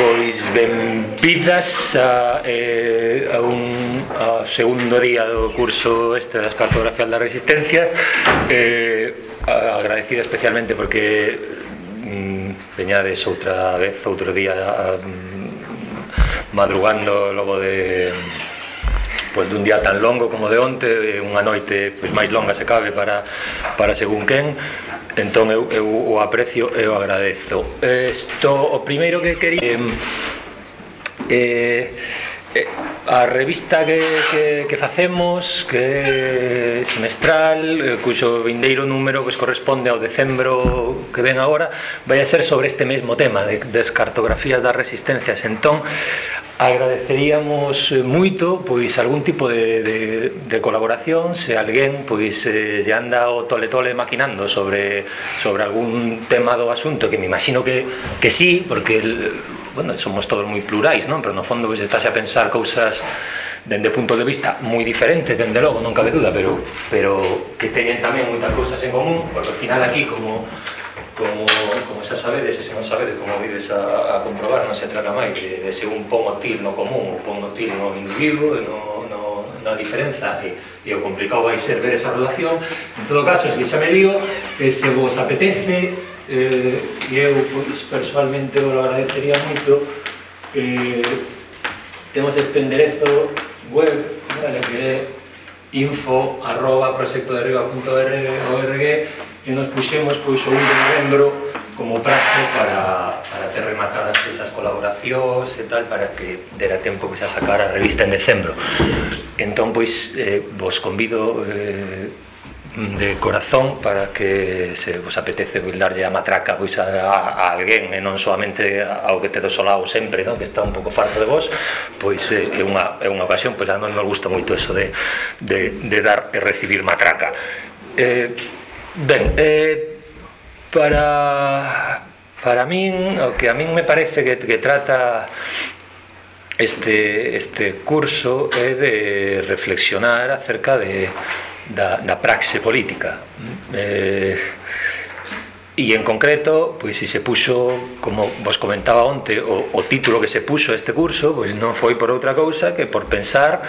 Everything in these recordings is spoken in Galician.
Pois benvidas a, eh, a un a segundo día do curso este das cartografías da resistencia eh, agradecida especialmente porque mm, veñades outra vez, outro día mm, madrugando logo de pois, dun día tan longo como de onte eh, unha noite pois, máis longa se cabe para, para según quen. Entón eu, eu o aprecio e o agradezo. Isto o primeiro que quería eh, eh, Eh, a revista que, que, que facemos que é semestral eh, cuxo vindeiro número pues, corresponde ao decembro que ven agora vai a ser sobre este mesmo tema de, das cartografías das resistencias. Entón agradeceríamos eh, moito pois algún tipo de, de, de colaboración se alguén pois eh, lle anda o tole tole maquinando sobre sobre algún tema do asunto que me imagino que, que sí porque el, bueno, somos todos moi plurais, non? Pero no fondo pois, se estás a pensar cousas dende punto de vista moi diferentes, dende logo, non cabe duda, pero pero que teñen tamén moitas cousas en común, porque ao final aquí como como, como xa sabedes, e se non sabedes, como vides a, a comprobar, non se trata máis de, de ser un pomotil til no común, un pomotil til no individuo, e no da diferenza e, e o complicado vai ser ver esa relación. En todo caso, se xa me lío e se vos apetece eh, e eu pois, personalmente vos agradecería moito eh, temos este enderezo web vale, que é info arroba proxectoderriba.org e nos puxemos pois o 1 de novembro como prazo para, para ter rematadas esas colaboracións e tal para que dera tempo que xa sacar a revista en decembro entón pois eh, vos convido eh, de corazón para que se vos apetece pois, darlle a matraca pois a, a, alguén e eh, non solamente ao que te do solao sempre, non? que está un pouco farto de vos, pois eh, é unha é unha ocasión, pois a non me gusta moito eso de de de dar e recibir matraca. Eh, Ben, eh, para, para min, o que a min me parece que, que trata este, este curso é de reflexionar acerca de, da, da praxe política. Eh, e en concreto pois si se puxo como vos comentaba onte o, o título que se puxo a este curso pois non foi por outra cousa que por pensar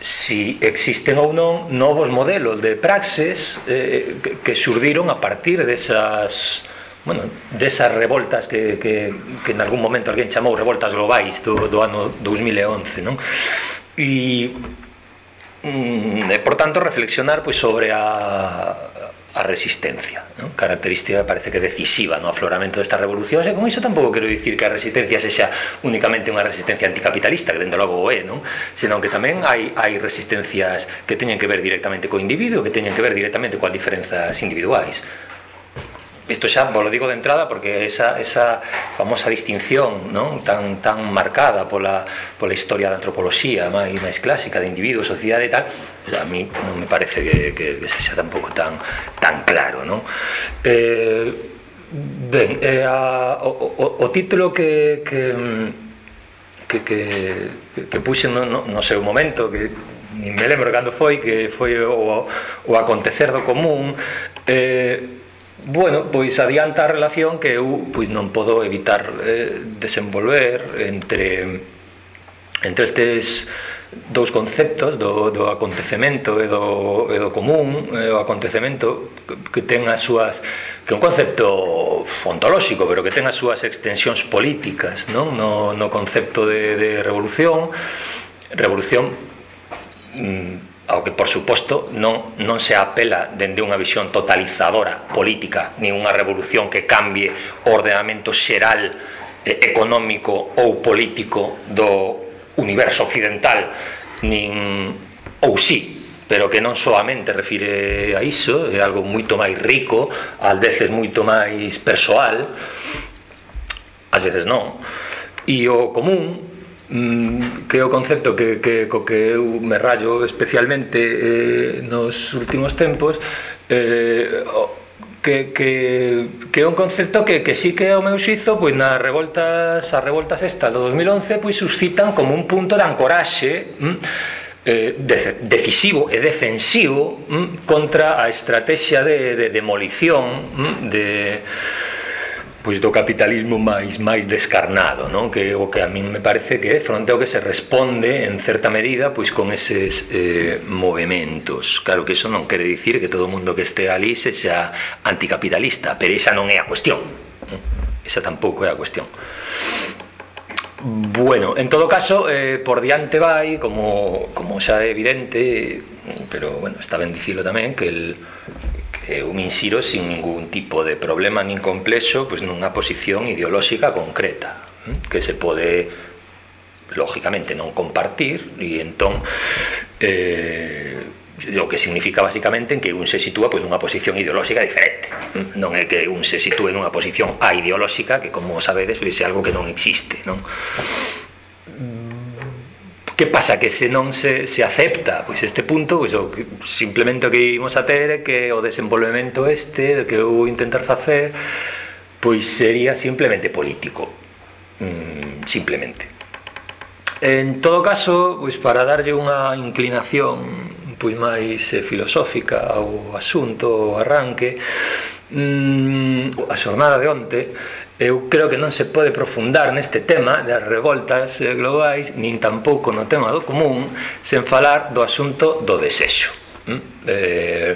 si existen ou non novos modelos de praxes eh, que, que surdiron a partir desas bueno, desas revoltas que, que, que en algún momento alguén chamou revoltas globais do, do ano 2011 non? e mm, e por tanto reflexionar pois, sobre a a resistencia, ¿no? característica que parece que decisiva no afloramento desta revolución, e con iso tampouco quero dicir que a resistencia sexa únicamente unha resistencia anticapitalista, que dentro logo é, non? senón que tamén hai, hai resistencias que teñen que ver directamente co individuo, que teñen que ver directamente coas diferenzas individuais. Isto xa, vos lo digo de entrada porque esa, esa famosa distinción non tan, tan marcada pola, pola historia da antropoloxía máis, máis clásica de individuo, sociedade e tal pues a mí non me parece que, que, que se xa tampouco tan, tan claro non? Eh, ben, eh, a, o, o, o título que, que que, que, que puxen no, no, no seu momento que me lembro cando foi que foi o, o acontecer do común eh, Bueno, pois adianta a relación que eu pois non podo evitar eh, desenvolver entre entre estes dous conceptos do, do acontecemento e do, e do común e o acontecemento que ten as súas que é un concepto ontolóxico pero que ten as súas extensións políticas non? No, no concepto de, de revolución revolución mm, ao que por suposto non, non se apela dende unha visión totalizadora política, nin unha revolución que cambie o ordenamento xeral eh, económico ou político do universo occidental nin ou sí pero que non solamente refire a iso é algo moito máis rico ás veces moito máis persoal ás veces non. E o común Mm, que é o concepto que, que, co que eu me rallo especialmente eh, nos últimos tempos eh, que, que, que é un concepto que, que sí que ao meu xizo pois nas revoltas as revoltas estas do 2011 pois suscitan como un punto de ancoraxe mm, eh, decisivo e defensivo mm, contra a estrategia de, de demolición mm, de pois do capitalismo máis máis descarnado, non? Que o que a min me parece que é fronte ao que se responde en certa medida pois con eses eh, movimentos. Claro que eso non quere dicir que todo o mundo que este ali se xa anticapitalista, pero esa non é a cuestión. Eh? Esa tampouco é a cuestión. Bueno, en todo caso, eh, por diante vai, como, como xa é evidente, pero bueno, está ben dicilo tamén, que el, eh, un insiro sin ningún tipo de problema nin complexo pois nunha posición ideolóxica concreta que se pode lógicamente non compartir e entón eh, que significa basicamente en que un se sitúa pois nunha posición ideolóxica diferente non é que un se sitúe nunha posición a que como sabedes pois é algo que non existe Que pasa? Que se non se, se acepta pois este punto, pois o que, simplemente o que imos a ter é que o desenvolvemento este, que eu vou intentar facer, pois sería simplemente político. Mm, simplemente. En todo caso, pois para darlle unha inclinación pois máis eh, filosófica ao asunto, ao arranque, mm, a xornada de onte eu creo que non se pode profundar neste tema das revoltas globais nin tampouco no tema do común sen falar do asunto do desexo. Mm? Eh,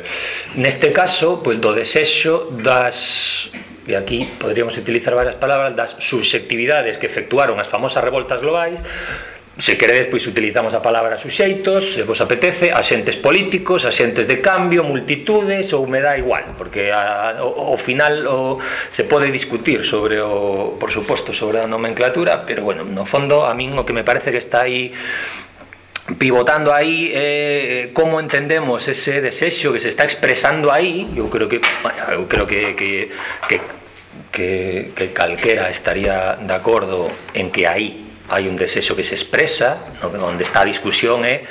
neste caso pois, do desexo das e aquí poderíamos utilizar varias palabras das subxectividades que efectuaron as famosas revoltas globais se queredes, pois utilizamos a palabra suxeitos, se vos apetece, axentes políticos, axentes de cambio, multitudes, ou me dá igual, porque a, o, o final o, se pode discutir sobre o, por suposto, sobre a nomenclatura, pero bueno, no fondo a min o que me parece que está aí pivotando aí eh, como entendemos ese desexo que se está expresando aí, eu creo que bueno, eu creo que, que, que que, que calquera estaría de acordo en que aí hai un desexo que se expresa, onde está a discusión é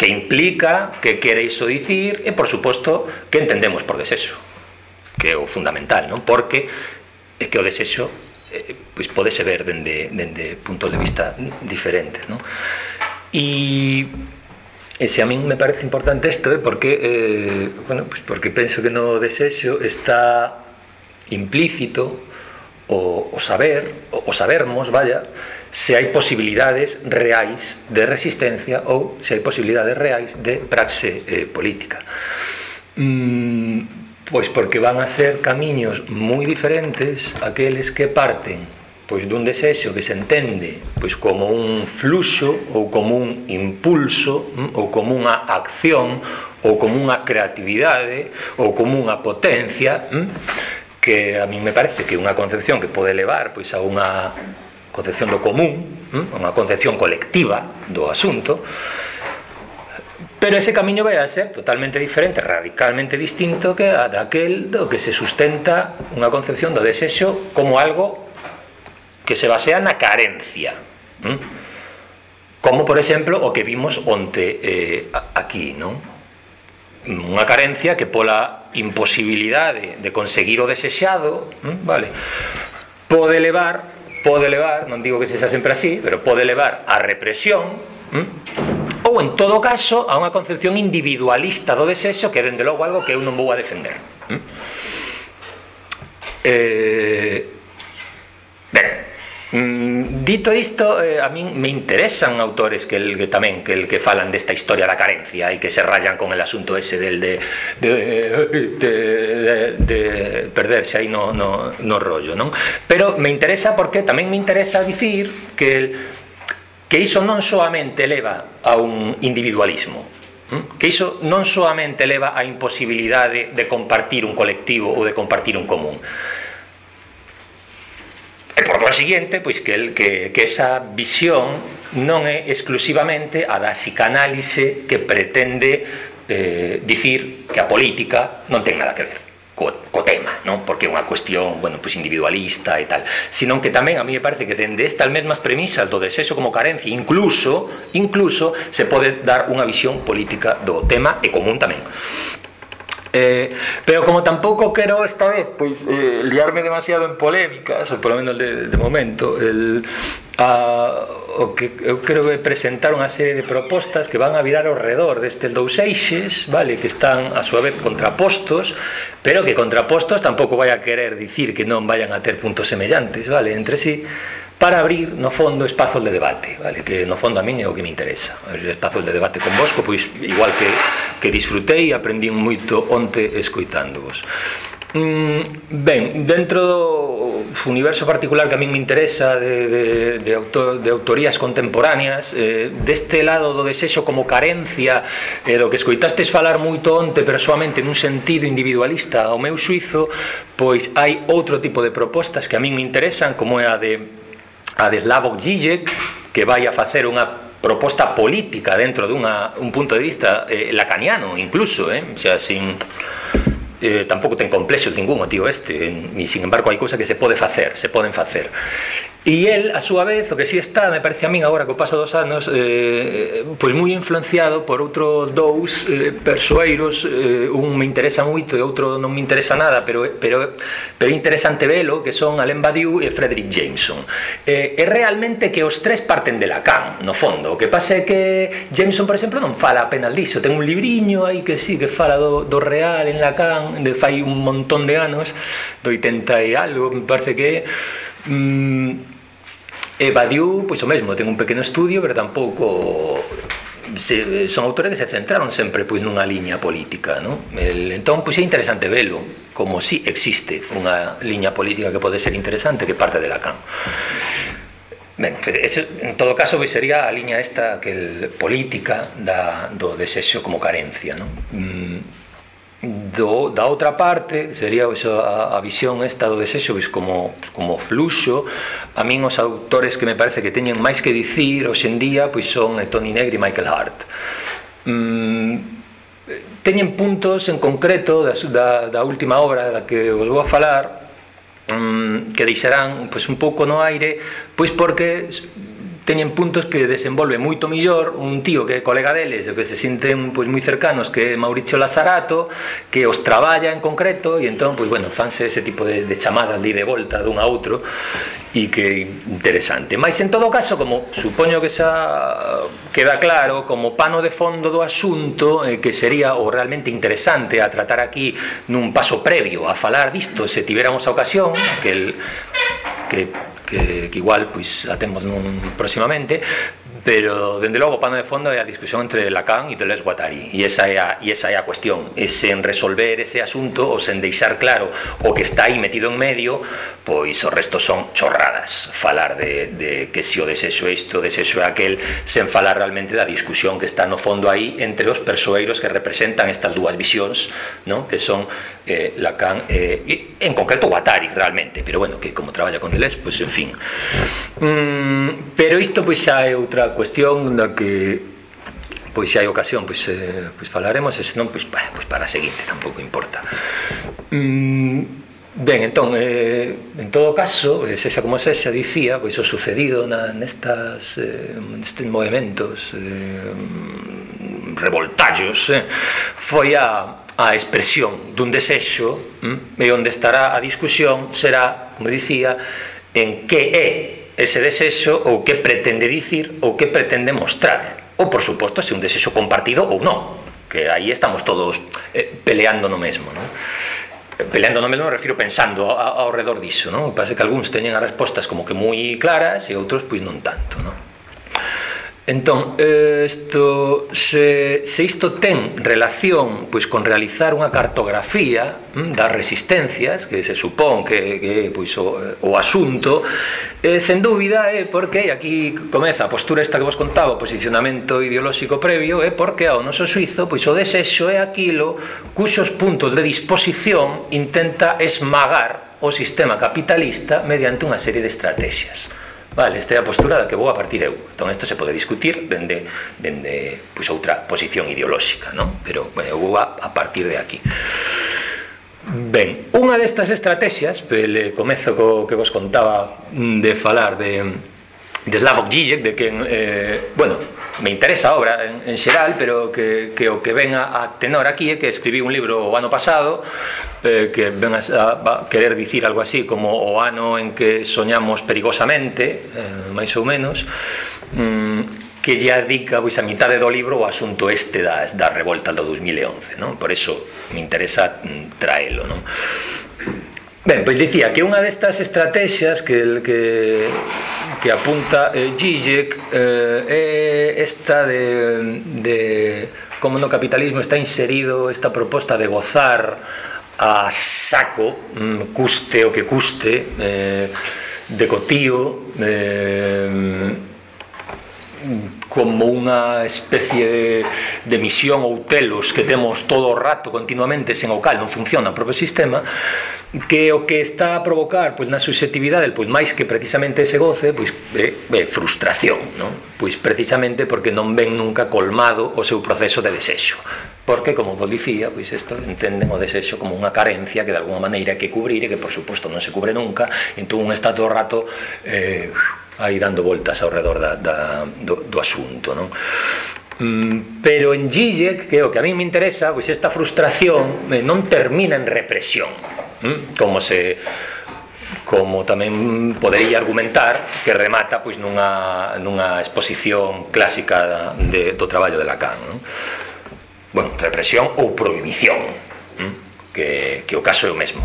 que implica, que quere iso dicir e, por suposto, que entendemos por desexo, que é o fundamental, non? Porque é que o desexo eh, pois podese ver dende, dende puntos de vista diferentes, non? E ese a min me parece importante isto, eh, porque eh, bueno, pois porque penso que no desexo está implícito o, o saber, o, o sabermos, vaya, se hai posibilidades reais de resistencia ou se hai posibilidades reais de praxe eh, política. Mm, pois porque van a ser camiños moi diferentes aqueles que parten pois dun desexo que se entende pois como un fluxo ou como un impulso mm, ou como unha acción ou como unha creatividade ou como unha potencia mm, que a min me parece que unha concepción que pode levar pois a unha concepción do común, hm, unha concepción colectiva do asunto, pero ese camiño vai a ser totalmente diferente, radicalmente distinto que a daquel do que se sustenta unha concepción do desexo como algo que se basea na carencia. Hm? Como, por exemplo, o que vimos onte eh, aquí, non? unha carencia que pola imposibilidade de conseguir o desexado mm, vale, pode levar pode levar, non digo que se xa sempre así pero pode levar a represión mm, ou en todo caso a unha concepción individualista do desexo que dende logo algo que eu non vou a defender mm. eh, ben Mm, dito isto, eh, a min me interesan autores que, el, que tamén que el que falan desta historia da carencia e que se rayan con el asunto ese del de de, de, de, de perderse aí no, no, no rollo, non? Pero me interesa porque tamén me interesa dicir que el, que iso non soamente leva a un individualismo, mm? que iso non soamente leva á imposibilidade de compartir un colectivo ou de compartir un común, E por consiguiente, pois que, el, que, que esa visión non é exclusivamente a da psicanálise que pretende eh, dicir que a política non ten nada que ver co, co tema, non? porque é unha cuestión bueno, pois individualista e tal, senón que tamén a mí me parece que dende estas mesmas premisas do desexo como carencia, incluso incluso se pode dar unha visión política do tema e común tamén. Eh, pero como tampouco quero esta vez pois eh, liarme demasiado en polémicas, ou polo menos de, de momento, el, a, o que eu creo que presentar unha serie de propostas que van a virar ao redor deste dous eixes, vale, que están a súa vez contrapostos, pero que contrapostos tampouco vai a querer dicir que non vayan a ter puntos semellantes, vale, entre sí para abrir, no fondo, espazos de debate, vale? que no fondo a min é o que me interesa. Espazos de debate con vosco, pois igual que, que disfrutei, e aprendí moito onte escoitándovos. Mm, ben, dentro do universo particular que a min me interesa de, de, de, autor, de autorías contemporáneas eh, deste lado do desexo como carencia eh, do que escoitastes falar moito onte pero soamente nun sentido individualista ao meu suizo pois hai outro tipo de propostas que a min me interesan como é a de a de Slavoj Žižek que vai a facer unha proposta política dentro dunha un punto de vista eh, lacaniano incluso, eh, o sea, sin eh, tampouco ten complexos ningún o tío este, eh, e sin embargo hai cousa que se pode facer, se poden facer. E el, a súa vez, o que si sí está, me parece a min agora co paso dos anos, eh, pois moi influenciado por outro dous eh, persoeiros, eh, un me interesa moito e outro non me interesa nada, pero pero pero é interesante velo, que son Alain Badiou e Frederick Jameson. Eh, é realmente que os tres parten de Lacan, no fondo. O que pasa é que Jameson, por exemplo, non fala apenas diso, ten un libriño aí que sí, que fala do, do real en Lacan, de fai un montón de anos, do 80 e algo, me parece que mm, E Badiou, pois o mesmo, ten un pequeno estudio, pero tampouco se, son autores que se centraron sempre pois nunha liña política, non? El, entón, pois é interesante velo, como si existe unha liña política que pode ser interesante que parte de Lacan. Ben, ese, en todo caso, pois sería a liña esta que el, política da, do desexo como carencia, non? Mm, do, da outra parte sería iso, a, a visión esta do desexo pois, como, pois, como fluxo. A min os autores que me parece que teñen máis que dicir hoxendía pois son Tony Negri e Michael Hart. Mm, teñen puntos en concreto da, da, da última obra da que vos vou a falar mm, que deixarán pois, un pouco no aire pois porque teñen puntos que desenvolve moito millor un tío que é colega deles que se sinten pois, moi cercanos que é Mauricio Lazarato que os traballa en concreto e entón, pois, bueno, fanse ese tipo de, de chamadas de de volta dun a outro e que interesante. Mas en todo caso, como supoño que xa queda claro como pano de fondo do asunto eh, que sería o realmente interesante a tratar aquí nun paso previo a falar disto se tiveramos a ocasión que, el, que que, que igual pois, a temos nun, próximamente pero dende logo pano de fondo é a discusión entre Lacan e Deleuze Guattari e esa é a, e esa é a cuestión. E sen resolver ese asunto ou sen deixar claro o que está aí metido en medio pois o resto son chorradas. Falar de, de que si o desexo isto, o desexo é aquel sen falar realmente da discusión que está no fondo aí entre os persoeiros que representan estas dúas visións non? que son eh, Lacan eh, en concreto Guattari realmente. Pero bueno, que como traballa con Deleuze pois en fin. Mm, pero isto pois xa é outra cuestión da que pois se hai ocasión pois, eh, pois falaremos e senón pois, bah, pois para a seguinte tampouco importa. Mm, Ben, entón, eh, en todo caso, eh, sexa como sexa, dicía, pois o sucedido na, nestas, eh, nestes movimentos eh, revoltallos eh, foi a, a expresión dun desexo eh, e onde estará a discusión será, como dicía, en que é ese desexo ou que pretende dicir ou que pretende mostrar ou por suposto se un desexo compartido ou non que aí estamos todos eh, peleando no mesmo non? Eh, peleando no mesmo me refiro pensando ao, ao redor disso non? pasa que algúns teñen as respostas como que moi claras e outros pois non tanto non? Entón, eh, isto, se, se isto ten relación pois, con realizar unha cartografía mm, das resistencias, que se supón que, que pois, o, o asunto, eh, sen dúbida é eh, porque, e aquí comeza a postura esta que vos contaba, o posicionamento ideolóxico previo, é eh, porque ao noso suizo pois, o desexo é aquilo cuxos puntos de disposición intenta esmagar o sistema capitalista mediante unha serie de estrategias vale, esta é a postura da que vou a partir eu. Entón, isto se pode discutir dende, dende pois, outra posición ideolóxica, non? Pero, bueno, eu vou a, a partir de aquí. Ben, unha destas estrategias, pele, eh, comezo co que vos contaba mm, de falar de, de Slavoj Žižek, de quen, eh, bueno, me interesa a obra en, en xeral, pero que, que o que ven a, a tenor aquí é que escribí un libro o ano pasado eh, que ven a, a, a querer dicir algo así como o ano en que soñamos perigosamente, eh, máis ou menos, mm, que lle adica pois, a mitade do libro o asunto este da, da revolta do 2011 non? por eso me interesa mm, traelo non? Ben, pois dicía que unha destas estrategias que, que, que apunta eh, Zizek eh, é esta de, de como no capitalismo está inserido esta proposta de gozar a saco, mm, custe o que custe, eh, de cotío, eh, como unha especie de, de misión ou telos que temos todo o rato continuamente sen o cal non funciona o propio sistema que o que está a provocar pois na subjetividade pois máis que precisamente ese goce pois é, é frustración non? pois precisamente porque non ven nunca colmado o seu proceso de desexo. Porque como vos dicía, pois isto entenden o desexo como unha carencia que de alguma maneira hai que cubrir e que por suposto non se cubre nunca. Entón un está todo o rato eh, aí dando voltas ao redor da, da, do, do asunto asunto, non? Mm, pero en Zizek, que é o que a mí me interesa, pois esta frustración eh, non termina en represión, mm? como se como tamén podería argumentar que remata pois nunha, nunha exposición clásica de, do traballo de Lacan non? bueno, represión ou prohibición mm? que, que o caso é o mesmo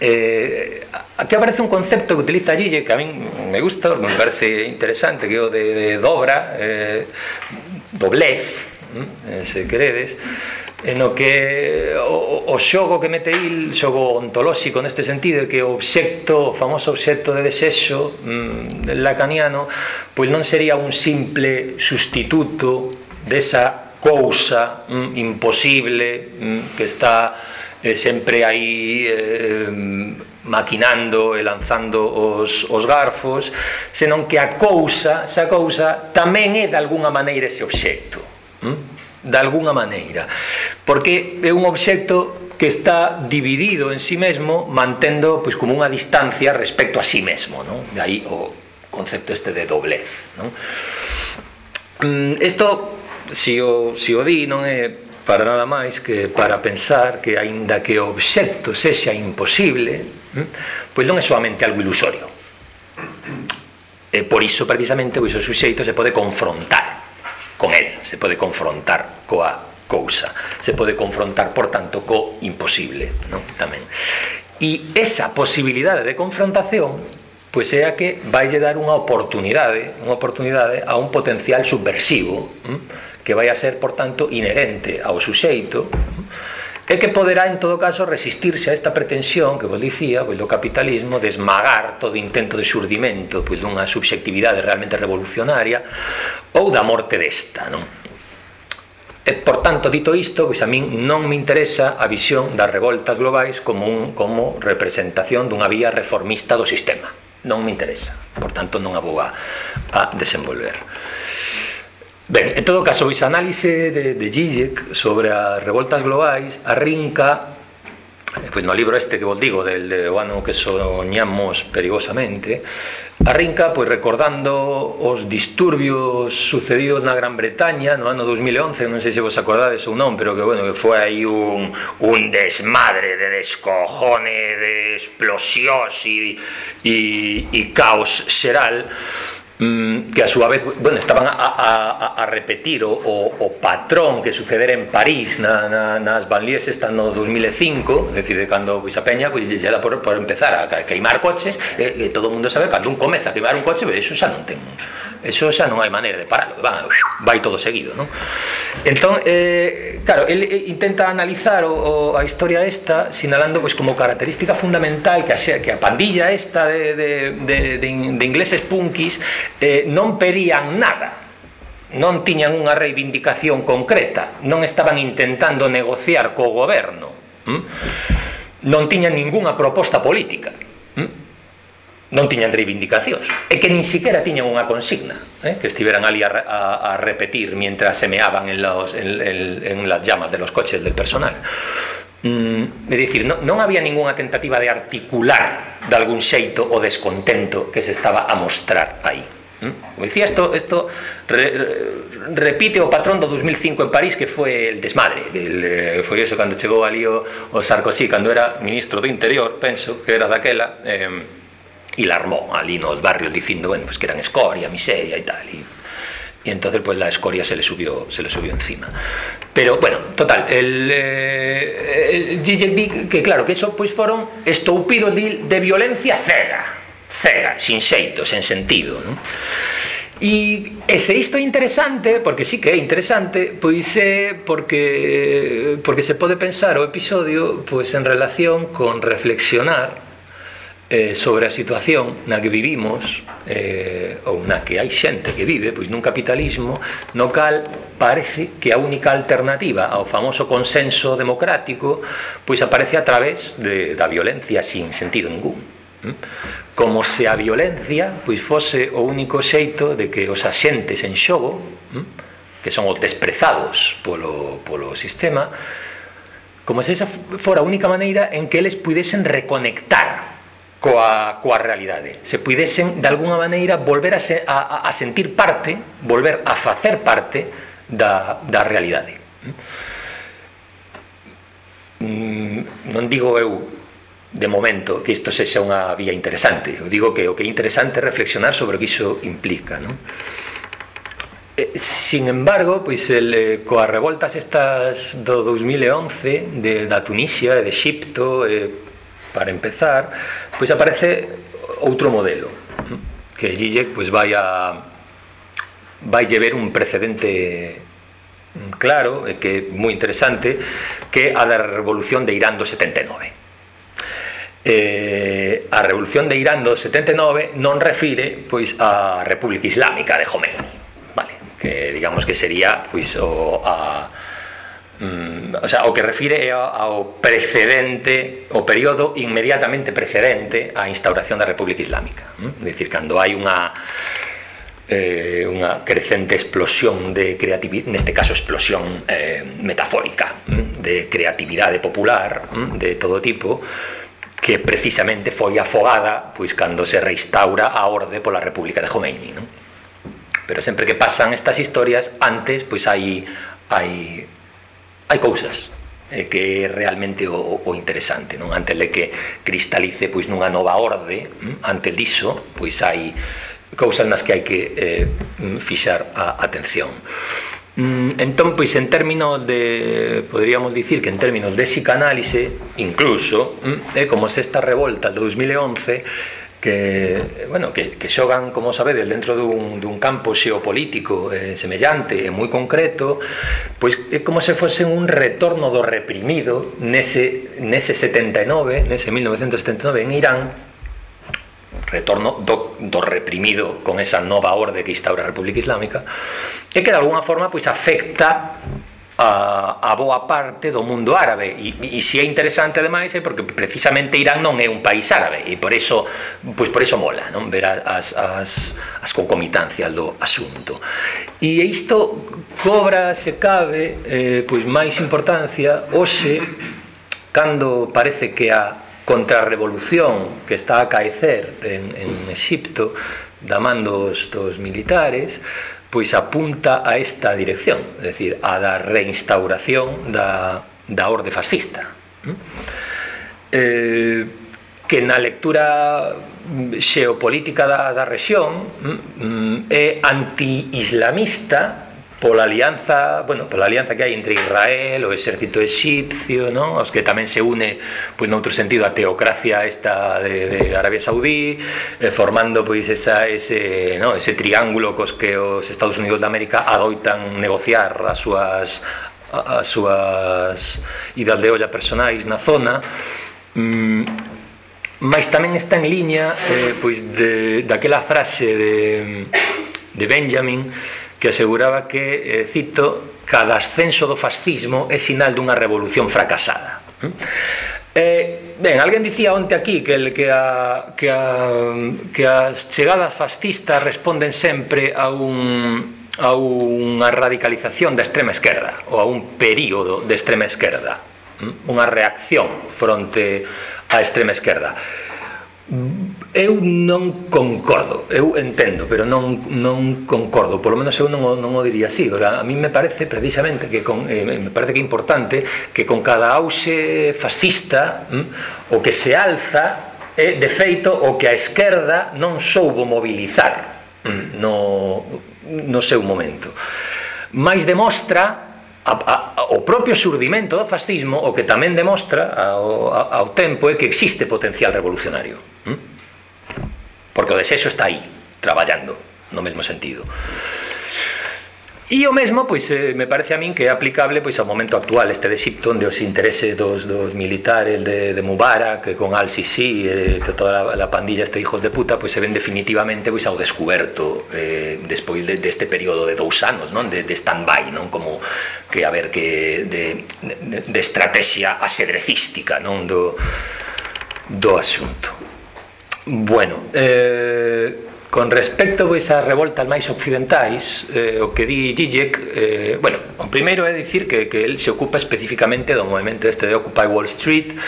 eh, aquí aparece un concepto que utiliza Gille que a mí me gusta, me parece interesante, que é o de, de dobra, eh, doblez, eh, se queredes, o que o, o xogo que mete il, xogo ontolóxico neste sentido, que o obxecto, o famoso obxecto de desexo mm, lacaniano, pois non sería un simple sustituto desa cousa mm, imposible mm, que está eh, sempre aí eh, maquinando e lanzando os, os garfos, senón que a cousa, esa cousa, tamén é de alguna maneira ese obxecto. Hm? De alguna maneira. Porque é un obxecto que está dividido en sí mesmo mantendo pois como unha distancia respecto a sí mesmo, non? De aí o concepto este de doblez, non? Mm, Isto si o, si o di non é para nada máis que para pensar que aínda que o obxecto sexa imposible hm, pois non é solamente algo ilusorio e por iso precisamente pois, o suxeito se pode confrontar con el, se pode confrontar coa cousa, se pode confrontar, por tanto, co imposible, non? tamén. E esa posibilidade de confrontación pois é a que vai lle dar unha oportunidade, unha oportunidade a un potencial subversivo, hm? que vai a ser, por tanto, inherente ao suxeito, e que poderá, en todo caso, resistirse a esta pretensión que vos dicía, pois, do capitalismo, de esmagar todo intento de xurdimento pois, dunha subxectividade realmente revolucionaria ou da morte desta, non? E, por tanto, dito isto, pois a min non me interesa a visión das revoltas globais como, un, como representación dunha vía reformista do sistema. Non me interesa. Por tanto, non a vou a, a desenvolver. Ben, en todo caso, ese análise de, de Zizek sobre as revoltas globais arrinca pois no libro este que vos digo del de o ano que soñamos perigosamente arrinca pois recordando os disturbios sucedidos na Gran Bretaña no ano 2011 non sei se vos acordades ou non pero que bueno que foi aí un, un desmadre de descojone de explosións e, e, e caos xeral mm, que a súa vez bueno, estaban a, a, a repetir o, o, o patrón que sucedera en París na, na, nas Banlieues esta no 2005 é dicir, de cando pois, a Peña pois, lle da por, por empezar a queimar coches e, e todo o mundo sabe cando un comeza a queimar un coche, pois, eso xa non ten eso xa non hai maneira de paralo, van, vai todo seguido, non? Entón, eh, claro, el eh, intenta analizar o, o, a historia esta sinalando pois como característica fundamental que a, que a pandilla esta de, de, de, de, de ingleses punkis eh, non perían nada, non tiñan unha reivindicación concreta, non estaban intentando negociar co goberno, non tiñan ningunha proposta política non tiñan reivindicacións e que nin siquiera tiñan unha consigna eh, que estiveran ali a, a, a repetir mientras semeaban en, los, en, en, en las llamas de los coches del personal. Mm, é dicir, non, non había ningunha tentativa de articular de algún xeito o descontento que se estaba a mostrar aí hm? Como dicía, isto, isto re, repite o patrón do 2005 en París que foi el desmadre el, eh, foi iso cando chegou ali o, o Sarkozy cando era ministro do interior penso que era daquela eh, y la armó allí los barrios diciendo bueno, pues que eran escoria, miseria y tal. Y, y entonces pues la escoria se le subió, se le subió encima. Pero bueno, total, el, eh, el que claro, que eso pues fueron estoupidos de, de violencia cega, cega, sin xeito, sen sentido, ¿no? E, e isto interesante, porque sí que é interesante, pois é porque porque se pode pensar o episodio pois en relación con reflexionar eh, sobre a situación na que vivimos eh, ou na que hai xente que vive pois nun capitalismo no cal parece que a única alternativa ao famoso consenso democrático pois aparece a través de, da violencia sin sentido ningún. ¿Mm? Como se a violencia pois fose o único xeito de que os axentes en xogo ¿Mm? que son os desprezados polo, polo sistema como se esa fora a única maneira en que eles pudesen reconectar coa, coa realidade. Se pudesen de alguna maneira, volver a, se, a, a sentir parte, volver a facer parte da, da realidade. Mm, non digo eu, de momento, que isto sexa unha vía interesante. Eu digo que o que é interesante é reflexionar sobre o que iso implica. Non? Sin embargo, pois el, eh, coas revoltas estas do 2011 de, da Tunisia, de Egipto eh, para empezar, pois aparece outro modelo que Zizek pois vai a vai llever un precedente claro e que é moi interesante que a da revolución de Irán do 79 eh, a revolución de Irán do 79 non refire pois a República Islámica de Khomeini vale? que digamos que sería pois o, a, mm, o sea, o que refire é ao precedente, o período inmediatamente precedente á instauración da República Islámica. Mm? Dicir, cando hai unha eh, unha crecente explosión de creatividade, neste caso explosión eh, metafórica, mm? de creatividade popular mm? de todo tipo, que precisamente foi afogada pois cando se reinstaura a orde pola República de Khomeini, non? Pero sempre que pasan estas historias, antes pois hai hai hai cousas eh, que é realmente o, o interesante non? Antes de que cristalice pois nunha nova orde hm, ante diso pois hai cousas nas que hai que eh, fixar a atención. Mm, entón, pois, en términos de, poderíamos dicir que en términos de psicanálise, incluso, hm, é como se esta revolta do 2011 que, bueno, que, que xogan, como sabedes, dentro dun, dun campo xeopolítico eh, semellante e moi concreto, pois é como se fosen un retorno do reprimido nese, nese 79, nese 1979 en Irán, retorno do, do reprimido con esa nova orde que instaura a República Islámica, e que de alguna forma pois afecta a, a boa parte do mundo árabe. E, e se é interesante ademais é porque precisamente Irán non é un país árabe e por eso pois por eso mola non ver as, as, as concomitancias do asunto. E isto cobra se cabe eh, pois máis importancia hoxe cando parece que a contrarrevolución que está a caecer en, en Egipto da man dos, dos militares pois apunta a esta dirección, é dicir, a da reinstauración da, da orde fascista. Eh, que na lectura xeopolítica da, da rexión mm, é anti-islamista pola alianza, bueno, pola alianza que hai entre Israel, o exército egipcio, non? Os que tamén se une, pois noutro sentido a teocracia esta de, de Arabia Saudí, eh, formando pois esa ese, non, ese triángulo cos que os Estados Unidos de América adoitan negociar as súas as súas idas de olla personais na zona. Mm, mas tamén está en liña eh, pois de, daquela frase de, de Benjamin que aseguraba que, eh, cito, cada ascenso do fascismo é sinal dunha revolución fracasada. Mm? Eh, ben, alguén dicía onte aquí que, el, que, a, que, a, que as chegadas fascistas responden sempre a un a unha radicalización da extrema esquerda ou a un período de extrema esquerda mm? unha reacción fronte á extrema esquerda. Eu non concordo, eu entendo, pero non, non concordo, polo menos eu non, non o diría así. Ora, a mí me parece precisamente que con, eh, me parece que é importante que con cada auxe fascista hm, o que se alza é de feito o que a esquerda non soubo mobilizar mm, no, no seu momento. Mais demostra a, a, o propio surdimento do fascismo o que tamén demostra ao, ao tempo é que existe potencial revolucionario. Hm? Porque o desexo está aí, traballando, no mesmo sentido. E o mesmo, pois, eh, me parece a min que é aplicable pois ao momento actual este de Egipto, onde os intereses dos, dos militares de, de Mubarak, con Al-Sisi, eh, que toda a, a pandilla este hijos de puta, pois se ven definitivamente pois ao descuberto eh, despois de, deste de período de dous anos, non? De, de stand-by, non? Como que, a ver, que de, de, de estrategia asedrecística, non? Do, do asunto. Bueno, eh, Con respecto pois, ás revoltas máis occidentais, eh, o que di Zizek, eh, bueno, o primeiro é dicir que, que se ocupa especificamente do movimento este de Occupy Wall Street,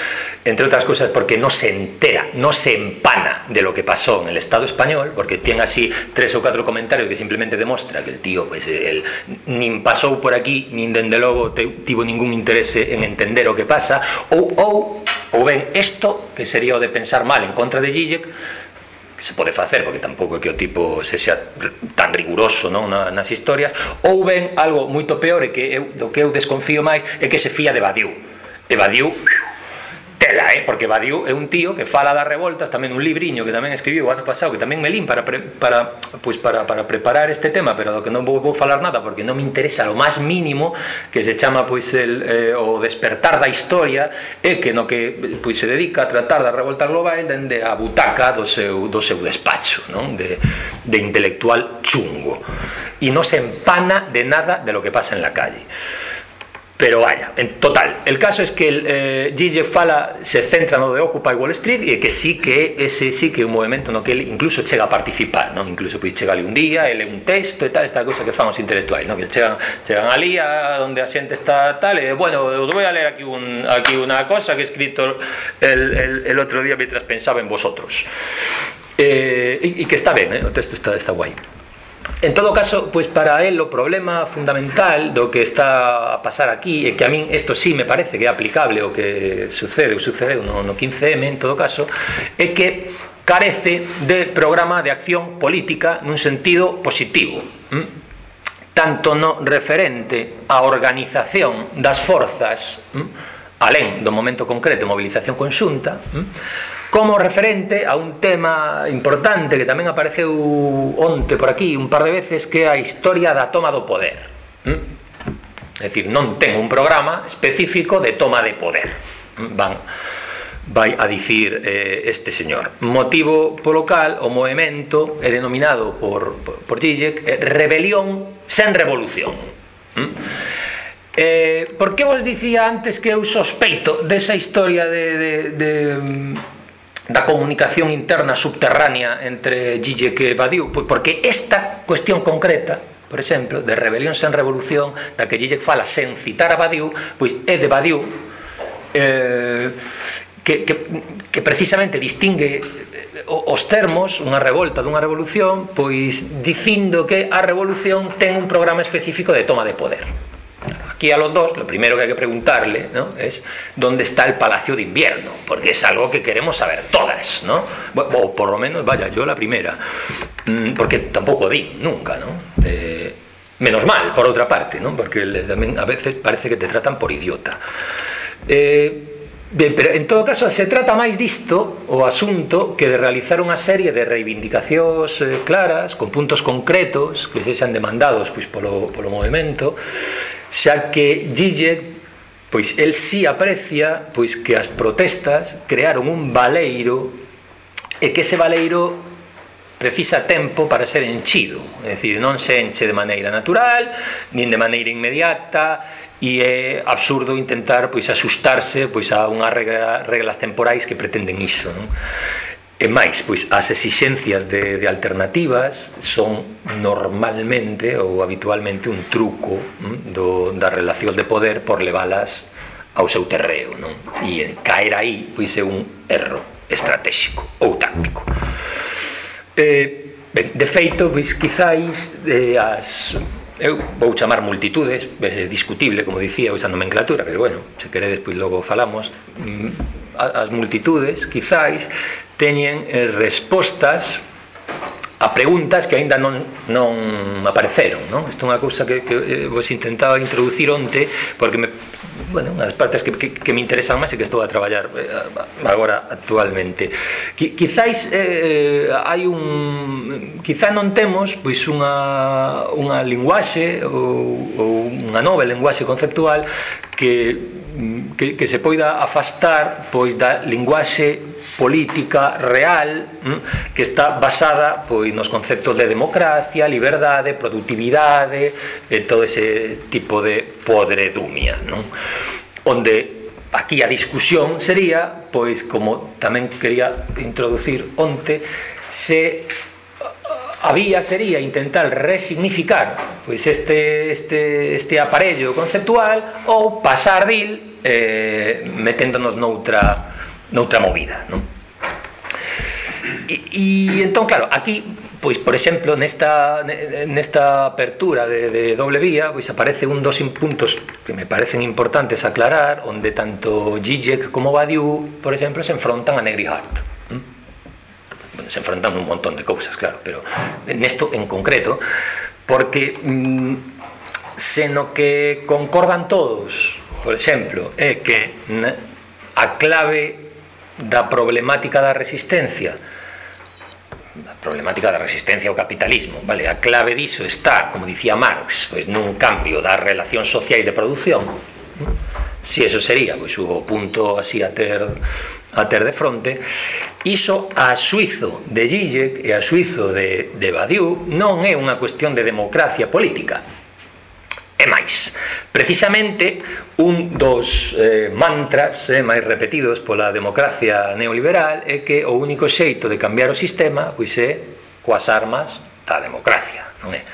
entre outras cousas porque non se entera, non se empana de lo que pasó en el Estado español, porque ten así tres ou catro comentarios que simplemente demostra que el tío, pues, el, nin pasou por aquí, nin dende logo te, tivo ningún interese en entender o que pasa, ou, ou, ou ben, isto, que sería de pensar mal en contra de Zizek, que se pode facer porque tampouco é que o tipo se xa tan riguroso non Na, nas historias ou ben algo moito peor e que eu, do que eu desconfío máis é que se fía de Badiou. E Badiou tela, eh? porque Badiou é un tío que fala das revoltas, tamén un libriño que tamén escribiu o ano pasado, que tamén me lín para, pre, para, pues para, para preparar este tema, pero do que non vou, vou falar nada porque non me interesa lo máis mínimo que se chama pois el, eh, o despertar da historia e que no que pois se dedica a tratar da revolta global dende a butaca do seu, do seu despacho non? De, de intelectual chungo e non se empana de nada de lo que pasa en la calle Pero vaya, en total, el caso es que el, eh, fala se centra no de Occupy Wall Street e que sí que ese sí que é un movimento no que ele incluso chega a participar, non? Incluso pois chega ali un día, ele un texto e tal, esta cosa que fan os intelectuais? Que chegan, chegan ali a onde a xente está tal e bueno, os vou a ler aquí un aquí unha cosa que he escrito el, el, el outro día mientras pensaba en vosotros. Eh, e, e que está ben, eh? o texto está, está guai. En todo caso, pois para el o problema fundamental do que está a pasar aquí e que a min isto sí me parece que é aplicable o que sucede ou sucedeu no, no 15M en todo caso é que carece de programa de acción política nun sentido positivo hm? tanto no referente á organización das forzas hm? alén do momento concreto movilización conxunta hm? como referente a un tema importante que tamén apareceu onte por aquí un par de veces que é a historia da toma do poder é dicir, non ten un programa específico de toma de poder van vai a dicir eh, este señor. Motivo polo cal o movimento é denominado por, por, por Zizek eh, rebelión sen revolución ¿Mm? Eh, por que vos dicía antes que eu sospeito desa historia de, de, de da comunicación interna subterránea entre Gille que Badiou pois porque esta cuestión concreta, por exemplo, de rebelión sen revolución, da que Gille fala sen citar a Badiou, pois é de Badiou eh, que, que, que precisamente distingue eh, os termos, unha revolta dunha revolución, pois dicindo que a revolución ten un programa específico de toma de poder. Aquí a los dos, lo primero que hay que preguntarle ¿no? es dónde está el Palacio de Invierno, porque es algo que queremos saber todas, ¿no? O por lo menos, vaya, yo la primera, mm, porque tampoco di, nunca, ¿no? Eh, menos mal, por otra parte, ¿no? Porque también a veces parece que te tratan por idiota. Eh, Ben, pero en todo caso se trata máis disto o asunto que de realizar unha serie de reivindicacións eh, claras, con puntos concretos que se xan demandados pois, polo, polo movimento xa que Gillet pois el si sí aprecia pois que as protestas crearon un baleiro e que ese baleiro precisa tempo para ser enchido, é dicir, non se enche de maneira natural, nin de maneira inmediata, e é absurdo intentar pois asustarse pois a unhas regla, reglas temporais que pretenden iso, non? E máis, pois as exixencias de, de alternativas son normalmente ou habitualmente un truco mm, do, das relacións de poder por leválas ao seu terreo, non? E caer aí pois é un erro estratégico ou táctico. Eh, ben, de feito, pois quizáis eh, as eu vou chamar multitudes, é discutible, como dicía, esa nomenclatura, pero bueno, se queredes, pois logo falamos, mm, as multitudes, quizáis, teñen eh, respostas a preguntas que aínda non, non apareceron non? isto é unha cousa que, que eh, vos intentaba introducir onte porque me, bueno, unha das partes que, que, que me interesan máis e que estou a traballar eh, agora actualmente Qui, quizáis eh, eh, hai un quizá non temos pois unha, unha linguaxe ou, ou unha nova linguaxe conceptual que que, que se poida afastar pois da linguaxe política real mm, que está basada pois nos conceptos de democracia, liberdade, productividade, e todo ese tipo de podredumia, non? Onde aquí a discusión sería, pois como tamén quería introducir onte, se a vía sería intentar resignificar pois este, este, este aparello conceptual ou pasar dil eh, meténdonos noutra, noutra movida non? E, e entón claro, aquí pois por exemplo nesta, nesta apertura de, de doble vía pois aparece un dos puntos que me parecen importantes aclarar onde tanto Zizek como Badiou por exemplo se enfrontan a Negri Hart se enfrontan un montón de cousas, claro, pero nesto en concreto, porque mm, se no que concordan todos, por exemplo, é eh, que a clave da problemática da resistencia a problemática da resistencia ao capitalismo, vale? A clave diso está, como dicía Marx, pois nun cambio das relacións sociais de produción. Si eso sería, pois o punto así a ter a ter de fronte, iso a suizo de Zizek e a suizo de, de Badiou non é unha cuestión de democracia política. E máis, precisamente un dos eh, mantras eh, máis repetidos pola democracia neoliberal é que o único xeito de cambiar o sistema pois é coas armas da democracia, non é?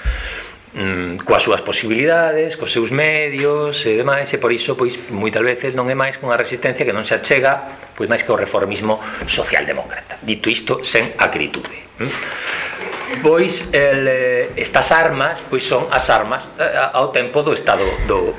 mm, coas súas posibilidades, cos seus medios e demais, e por iso pois moitas veces non é máis que unha resistencia que non se achega pois máis que o reformismo socialdemócrata. Dito isto sen acritude. Hm? Pois el, eh, estas armas pois son as armas eh, ao tempo do estado do,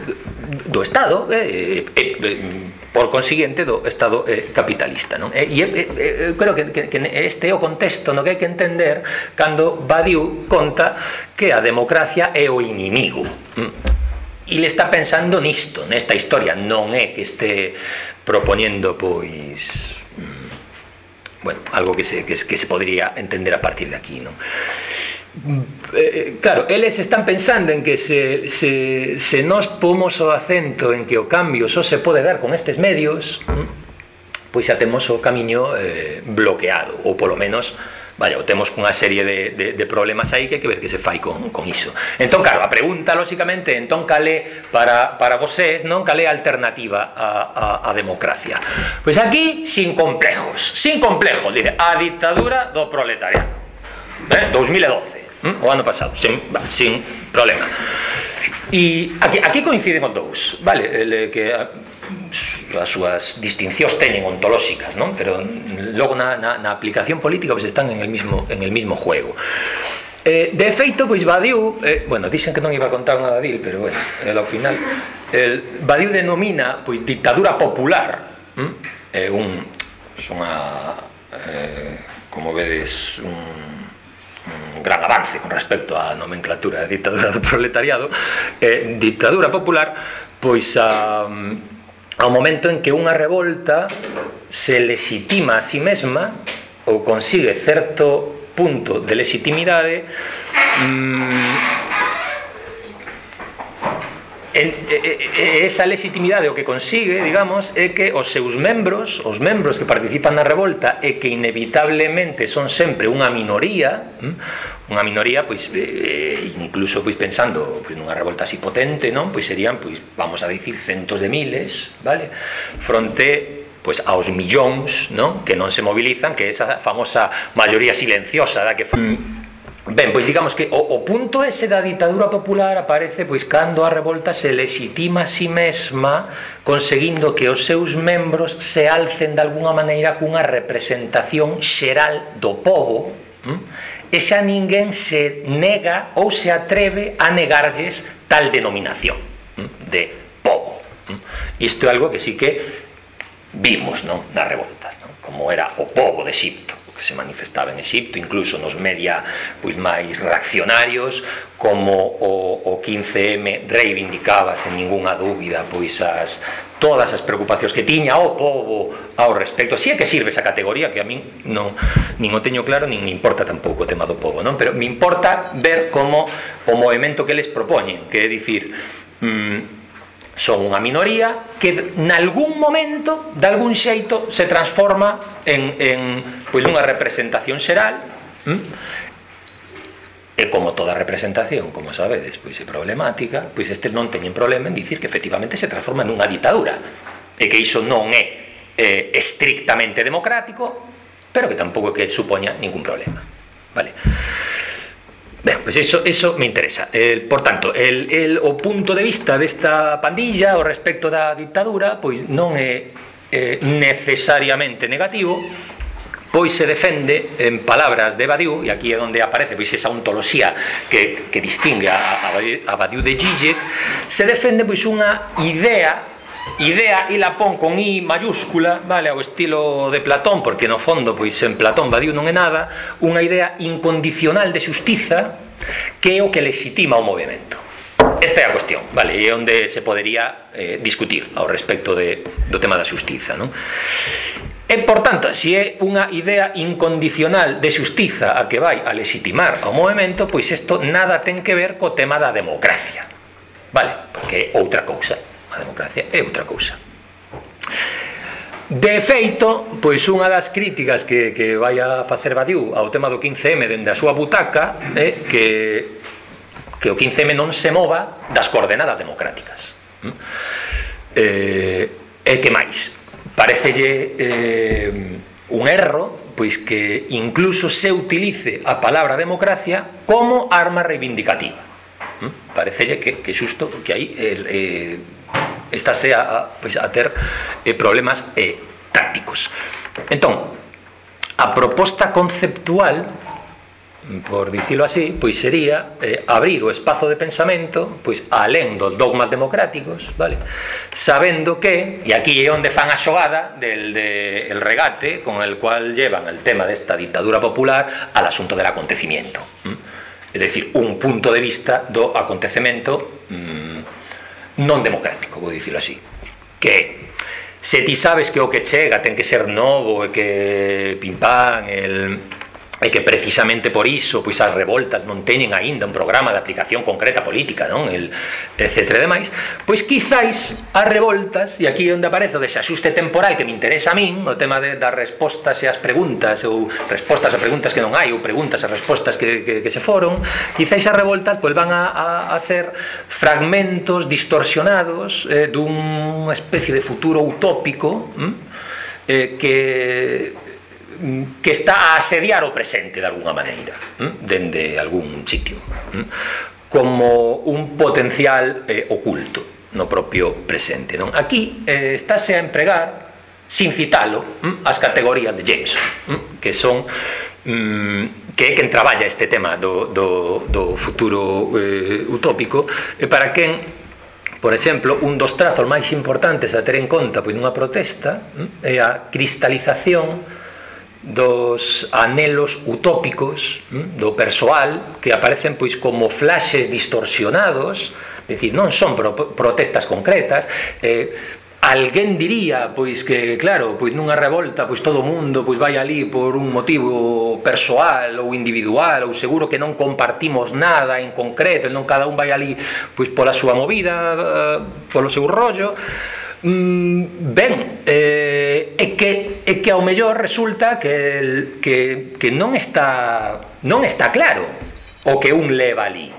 do estado eh, eh, eh por consiguiente do Estado eh, capitalista non? e, e, e creo que, que, que este é o contexto no que hai que entender cando Badiou conta que a democracia é o inimigo mm. e le está pensando nisto, nesta historia non é que este proponendo pois mm, bueno, algo que se, que, que se podría entender a partir de aquí non? Eh, eh, claro, eles están pensando en que se, se, se nós pomos o acento en que o cambio só se pode dar con estes medios pois xa temos o camiño eh, bloqueado, ou polo menos vaya, o temos cunha serie de, de, de problemas aí que hai que ver que se fai con, con iso. Entón, claro, a pregunta, lóxicamente entón, calé para, para vosés non? Calé alternativa a, a, a democracia? Pois aquí, sin complejos sin complejos, dice, a ditadura do proletariado eh? 2012 Mm? o ano pasado, sen, va, sin problema. E aquí, aquí coinciden os dous, vale, ele, eh, que ah, as súas distincións teñen ontolóxicas, non? Pero logo na, na, na aplicación política pois pues, están en el mismo en el mismo juego. Eh, de feito, pois Badiou, eh, bueno, dixen que non iba a contar nada dil, pero bueno, el, ao final el Badiou denomina pois dictadura popular, hm? eh, un unha eh, como vedes un un gran avance con respecto á nomenclatura de ditadura do proletariado eh, ditadura popular pois a, ao momento en que unha revolta se legitima a si sí mesma ou consigue certo punto de legitimidade mm, en, e, esa legitimidade o que consigue, digamos, é que os seus membros, os membros que participan na revolta e que inevitablemente son sempre unha minoría, hm, unha minoría pois eh, incluso pois pensando pois nunha revolta así potente, non? Pois serían pois vamos a dicir centos de miles, vale? Fronte pois aos millóns, non? Que non se mobilizan, que esa famosa maioría silenciosa da que foi mm. Ben, pois digamos que o, o punto ese da ditadura popular aparece pois cando a revolta se lexitima a si sí mesma conseguindo que os seus membros se alcen de alguna maneira cunha representación xeral do povo hm? e xa ninguén se nega ou se atreve a negarlles tal denominación hm? de povo hm? isto é algo que sí que vimos non nas revoltas non? como era o povo de Egipto que se manifestaba en Egipto, incluso nos media pois máis reaccionarios, como o, o 15M reivindicaba sen ningunha dúbida pois as todas as preocupacións que tiña o povo ao respecto. Si é que sirve esa categoría que a min non nin o teño claro, nin me importa tampouco o tema do povo, non? Pero me importa ver como o movimento que les propoñen, que é dicir, mmm, son unha minoría que nalgún momento, de algún xeito, se transforma en, en pois unha representación xeral hm? e como toda representación, como sabedes, pois é problemática, pois estes non teñen problema en dicir que efectivamente se transforma nunha ditadura e que iso non é eh, estrictamente democrático pero que tampouco que supoña ningún problema vale Ben, pois pues iso, iso me interesa. Eh, Por tanto, el, el, o punto de vista desta pandilla o respecto da dictadura Pois non é eh, necesariamente negativo pois se defende en palabras de Badiou, e aquí é onde aparece pois esa ontoloxía que, que distingue a, a, a Badiou de Zizek, se defende pois unha idea idea e la pon con I mayúscula, vale, ao estilo de Platón, porque no fondo, pois en Platón Badiou non é nada, unha idea incondicional de xustiza que é o que legitima o movimento. Esta é a cuestión, vale, e onde se podería eh, discutir ao respecto de, do tema da xustiza, non? E, por tanto, se é unha idea incondicional de xustiza a que vai a legitimar ao movimento, pois isto nada ten que ver co tema da democracia, vale, porque é outra cousa. A democracia é outra cousa. De feito, pois unha das críticas que, que vai a facer Badiou ao tema do 15M dende a súa butaca é eh, que, que o 15M non se mova das coordenadas democráticas. Mm? Eh, e que máis? Parecelle eh, un erro pois que incluso se utilice a palabra democracia como arma reivindicativa. Mm? Parecelle que, que xusto que aí eh, eh estase a, a, pois, a ter eh, problemas eh, tácticos. Entón, a proposta conceptual por dicilo así, pois sería eh, abrir o espazo de pensamento pois alén dos dogmas democráticos, vale? Sabendo que, e aquí é onde fan a xogada del de el regate con el cual llevan el tema desta dictadura popular al asunto del acontecimiento. ¿m? É dicir, un punto de vista do acontecemento mm, non democrático, vou dicirlo así, que se ti sabes que o que chega ten que ser novo e que pim pam, el e que precisamente por iso pois as revoltas non teñen aínda un programa de aplicación concreta política, non? El etcétera e demais, pois quizáis as revoltas, e aquí onde aparece o desaxuste temporal que me interesa a min, o tema de, das respostas e as preguntas ou respostas a preguntas que non hai ou preguntas e respostas que, que, que se foron, quizáis as revoltas pois van a, a, a ser fragmentos distorsionados eh, dunha especie de futuro utópico, hm? eh, que que está a asediar o presente de alguna maneira, dende algún sitio, como un potencial eh, oculto no propio presente. Non? Aquí eh, estáse a empregar sin citalo as categorías de Jameson, que son mm, que é quen traballa este tema do, do, do futuro eh, utópico, e para quen Por exemplo, un dos trazos máis importantes a ter en conta pois nunha protesta é a cristalización dos anhelos utópicos do persoal que aparecen pois como flashes distorsionados, decir, non son pro protestas concretas, eh, alguén diría pois que claro, pois nunha revolta pois todo o mundo pois vai ali por un motivo persoal ou individual ou seguro que non compartimos nada en concreto, non cada un vai ali pois pola súa movida, eh, polo seu rollo, Mm, ben, eh, é que é que ao mellor resulta que el, que que non está non está claro o que un leva ali.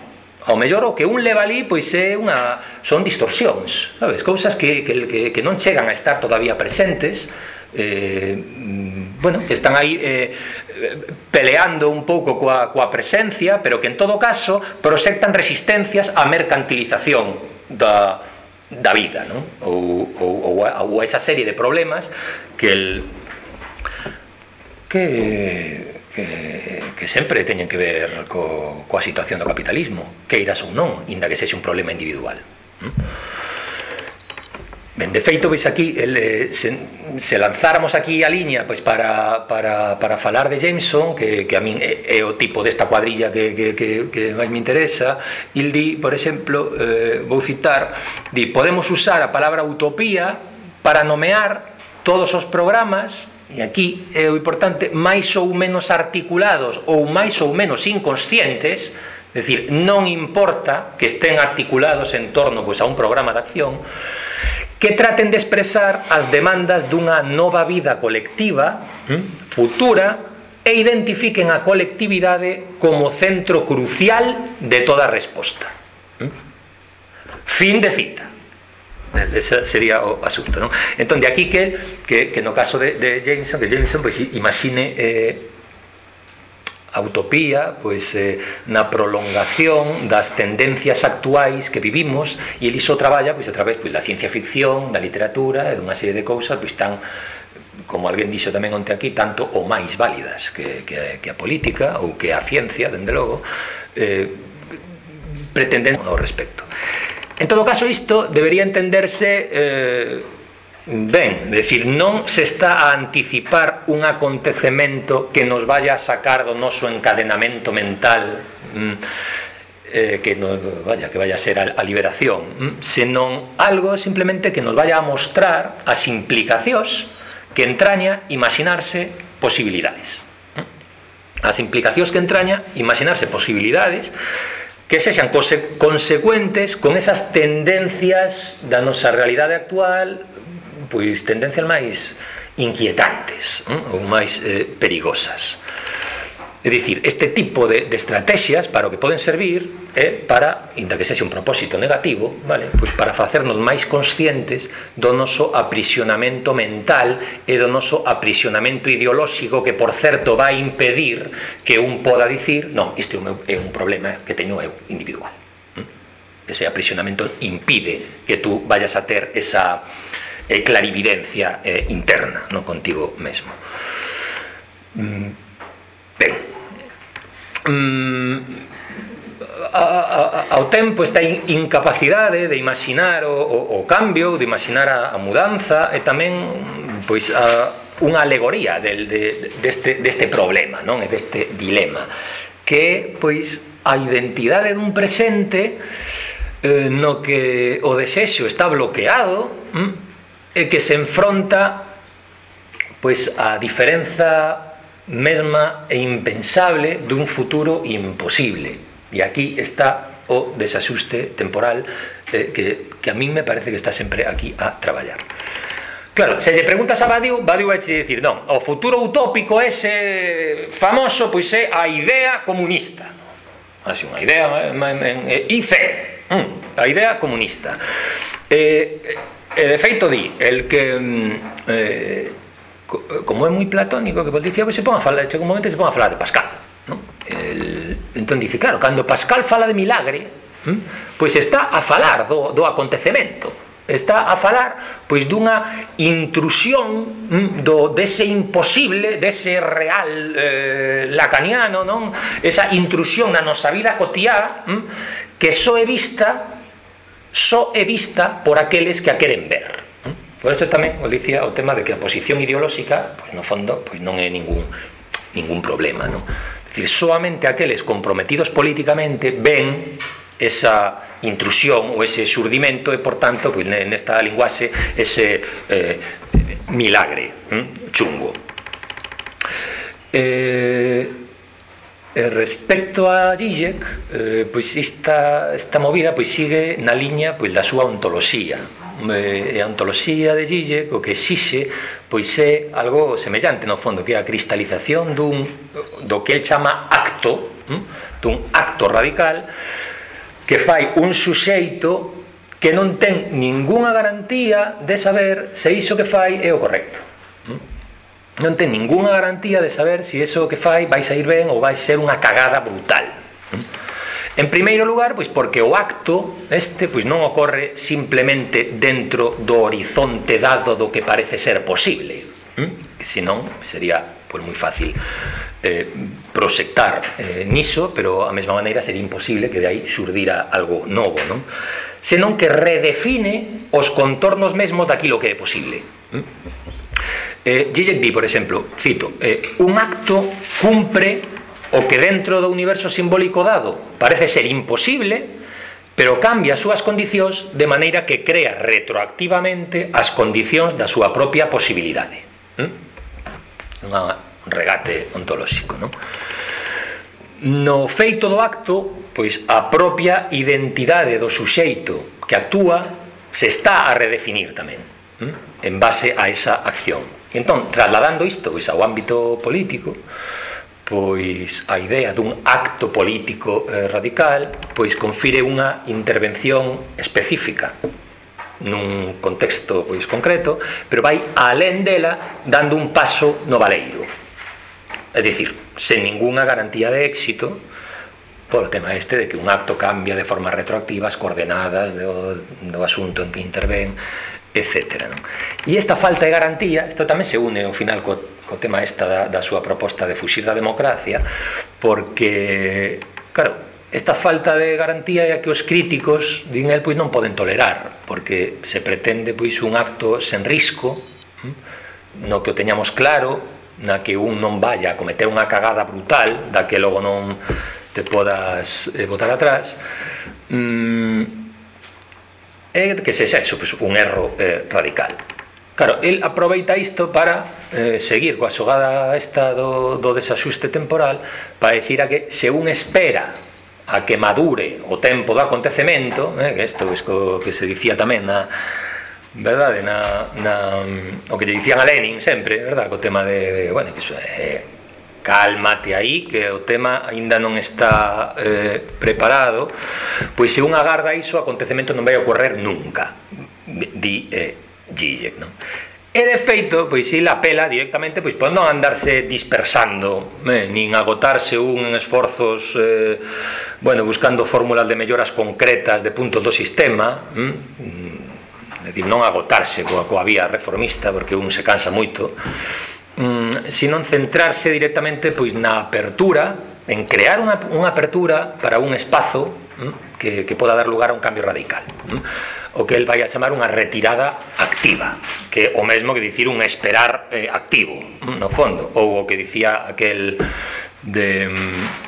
Ao mellor o que un leva ali pois é unha son distorsións, sabes, cousas que que que, que non chegan a estar todavía presentes, eh, mm, bueno, que están aí eh, peleando un pouco coa, coa presencia, pero que en todo caso proxectan resistencias á mercantilización da, da vida, non? Ou, ou, ou, a, ou a esa serie de problemas que el que que, que sempre teñen que ver co, coa situación do capitalismo, queiras ou non, inda que sexe un problema individual. Ben, de feito, veis aquí, el, eh, se, se lanzáramos aquí a liña pois para, para, para falar de Jameson, que, que a min é, é o tipo desta cuadrilla que, que, que, que máis me interesa, il di, por exemplo, eh, vou citar, di, podemos usar a palabra utopía para nomear todos os programas E aquí é o importante, máis ou menos articulados ou máis ou menos inconscientes, é dicir, non importa que estén articulados en torno pois, a un programa de acción, que traten de expresar as demandas dunha nova vida colectiva, hm, futura, e identifiquen a colectividade como centro crucial de toda resposta. Hm. Fin de cita. Ese sería o asunto, non? Entón, de aquí que, que, que no caso de, de Jameson, que Jameson pois, pues, imagine eh, a utopía pois eh, na prolongación das tendencias actuais que vivimos e el iso traballa pois a través pois da ciencia ficción, da literatura e dunha serie de cousas pois tan como alguén dixo tamén onte aquí, tanto ou máis válidas que, que, que a política ou que a ciencia, dende logo, eh, pretenden ao respecto. En todo caso, isto debería entenderse eh, Ben, decir, non se está a anticipar un acontecemento que nos vaya a sacar do noso encadenamento mental mm, eh, que no, vaya que vaya a ser a, a liberación, mm, senón algo simplemente que nos vaya a mostrar as implicacións que entraña imaginarse posibilidades. Mm. As implicacións que entraña imaginarse posibilidades que sexan conse consecuentes con esas tendencias da nosa realidade actual pois tendencias máis inquietantes mm, ou máis eh, perigosas. É dicir, este tipo de, de estrategias para o que poden servir é para, inda que sexe un propósito negativo, vale? pois para facernos máis conscientes do noso aprisionamento mental e do noso aprisionamento ideolóxico que, por certo, vai impedir que un poda dicir non, isto é un, é un problema que teño eu individual. Mm. Ese aprisionamento impide que tú vayas a ter esa eh, clarividencia eh, interna no contigo mesmo mm, ben mm, a, a, ao tempo esta incapacidade de imaginar o, o, o cambio de imaginar a, a mudanza e tamén pois a, unha alegoría del, de, deste, deste problema non e deste dilema que pois a identidade dun presente eh, no que o desexo está bloqueado hm? e que se enfronta pois a diferenza mesma e impensable dun futuro imposible. E aquí está o desasuste temporal eh, que, que a min me parece que está sempre aquí a traballar. Claro, se lle preguntas a Badiou, Badiou vai dicir, non, o futuro utópico ese famoso, pois é a idea comunista. Así, unha idea, en, eh, en, en, mm, a idea comunista. Eh, E de feito di, el que mm, eh, como é moi platónico que dicía, pues, se pon a falar, chega un momento se pon a falar de Pascal, non? El, entón dice, claro, cando Pascal fala de milagre, hm, pois está a falar do, do acontecemento, está a falar pois dunha intrusión hm, do dese imposible, dese real eh, lacaniano, non? Esa intrusión na nosa vida cotiá hm, que só é vista só é vista por aqueles que a queren ver. Por isto tamén o dicía o tema de que a posición ideolóxica, pois no fondo, pois non é ningún ningún problema, non? Decir, solamente aqueles comprometidos políticamente ven esa intrusión ou ese xurdimento e, por tanto, pois nesta linguaxe ese eh, milagre, hm? chungo. Eh, E respecto a Zizek, eh, pois esta, esta movida pois sigue na liña pois da súa ontoloxía. Eh, a ontoloxía de Zizek o que exixe pois é algo semellante no fondo que é a cristalización dun do que el chama acto, hm? dun acto radical que fai un suxeito que non ten ningunha garantía de saber se iso que fai é o correcto non ten ningunha garantía de saber se si eso que fai vai sair ben ou vai ser unha cagada brutal. En primeiro lugar, pois porque o acto este pois non ocorre simplemente dentro do horizonte dado do que parece ser posible, que senón sería pois moi fácil eh, proxectar eh, niso, pero a mesma maneira sería imposible que de aí xurdira algo novo, non? Senón que redefine os contornos mesmos daquilo que é posible eh, Gilles di, por exemplo, cito, eh, un acto cumpre o que dentro do universo simbólico dado parece ser imposible, pero cambia as súas condicións de maneira que crea retroactivamente as condicións da súa propia posibilidade. ¿Mm? Un regate ontolóxico, non? No feito do acto, pois a propia identidade do suxeito que actúa se está a redefinir tamén, ¿Mm? en base a esa acción. Entón, trasladando isto pois, ao ámbito político, pois a idea dun acto político eh, radical pois confire unha intervención específica nun contexto pois concreto, pero vai alén dela dando un paso no valeiro. É dicir, sen ningunha garantía de éxito polo tema este de que un acto cambia de formas retroactivas, coordenadas do, do asunto en que intervén, etc. Non? E esta falta de garantía, isto tamén se une ao final co, co tema esta da, da súa proposta de fuxir da democracia, porque, claro, esta falta de garantía é a que os críticos, din el, pois non poden tolerar, porque se pretende pois un acto sen risco, no que o teñamos claro, na que un non vaya a cometer unha cagada brutal, da que logo non te podas eh, botar atrás, mm, é que sexa eso, pues, un erro eh, radical. Claro, el aproveita isto para eh, seguir coa xogada esta do, do desaxuste temporal para decir a que se un espera a que madure o tempo do acontecemento, eh, que isto es co, que se dicía tamén na, verdade, na, na, o que lle dicían a Lenin sempre, verdade, co tema de, de bueno, que, eh, cálmate aí que o tema aínda non está eh, preparado pois se un agarda iso o acontecemento non vai ocorrer nunca di eh, Zizek non? E de feito, pois si la pela directamente pois por non andarse dispersando, eh, nin agotarse un en esforzos eh, bueno, buscando fórmulas de melloras concretas de puntos do sistema, mm, mm, hm? decir, non agotarse coa, coa vía reformista porque un se cansa moito mm, sino centrarse directamente pois na apertura, en crear unha, unha apertura para un espazo mm, que, que poda dar lugar a un cambio radical. Mm, o que el vai a chamar unha retirada activa, que o mesmo que dicir un esperar eh, activo, mm, no fondo, ou o que dicía aquel de mm,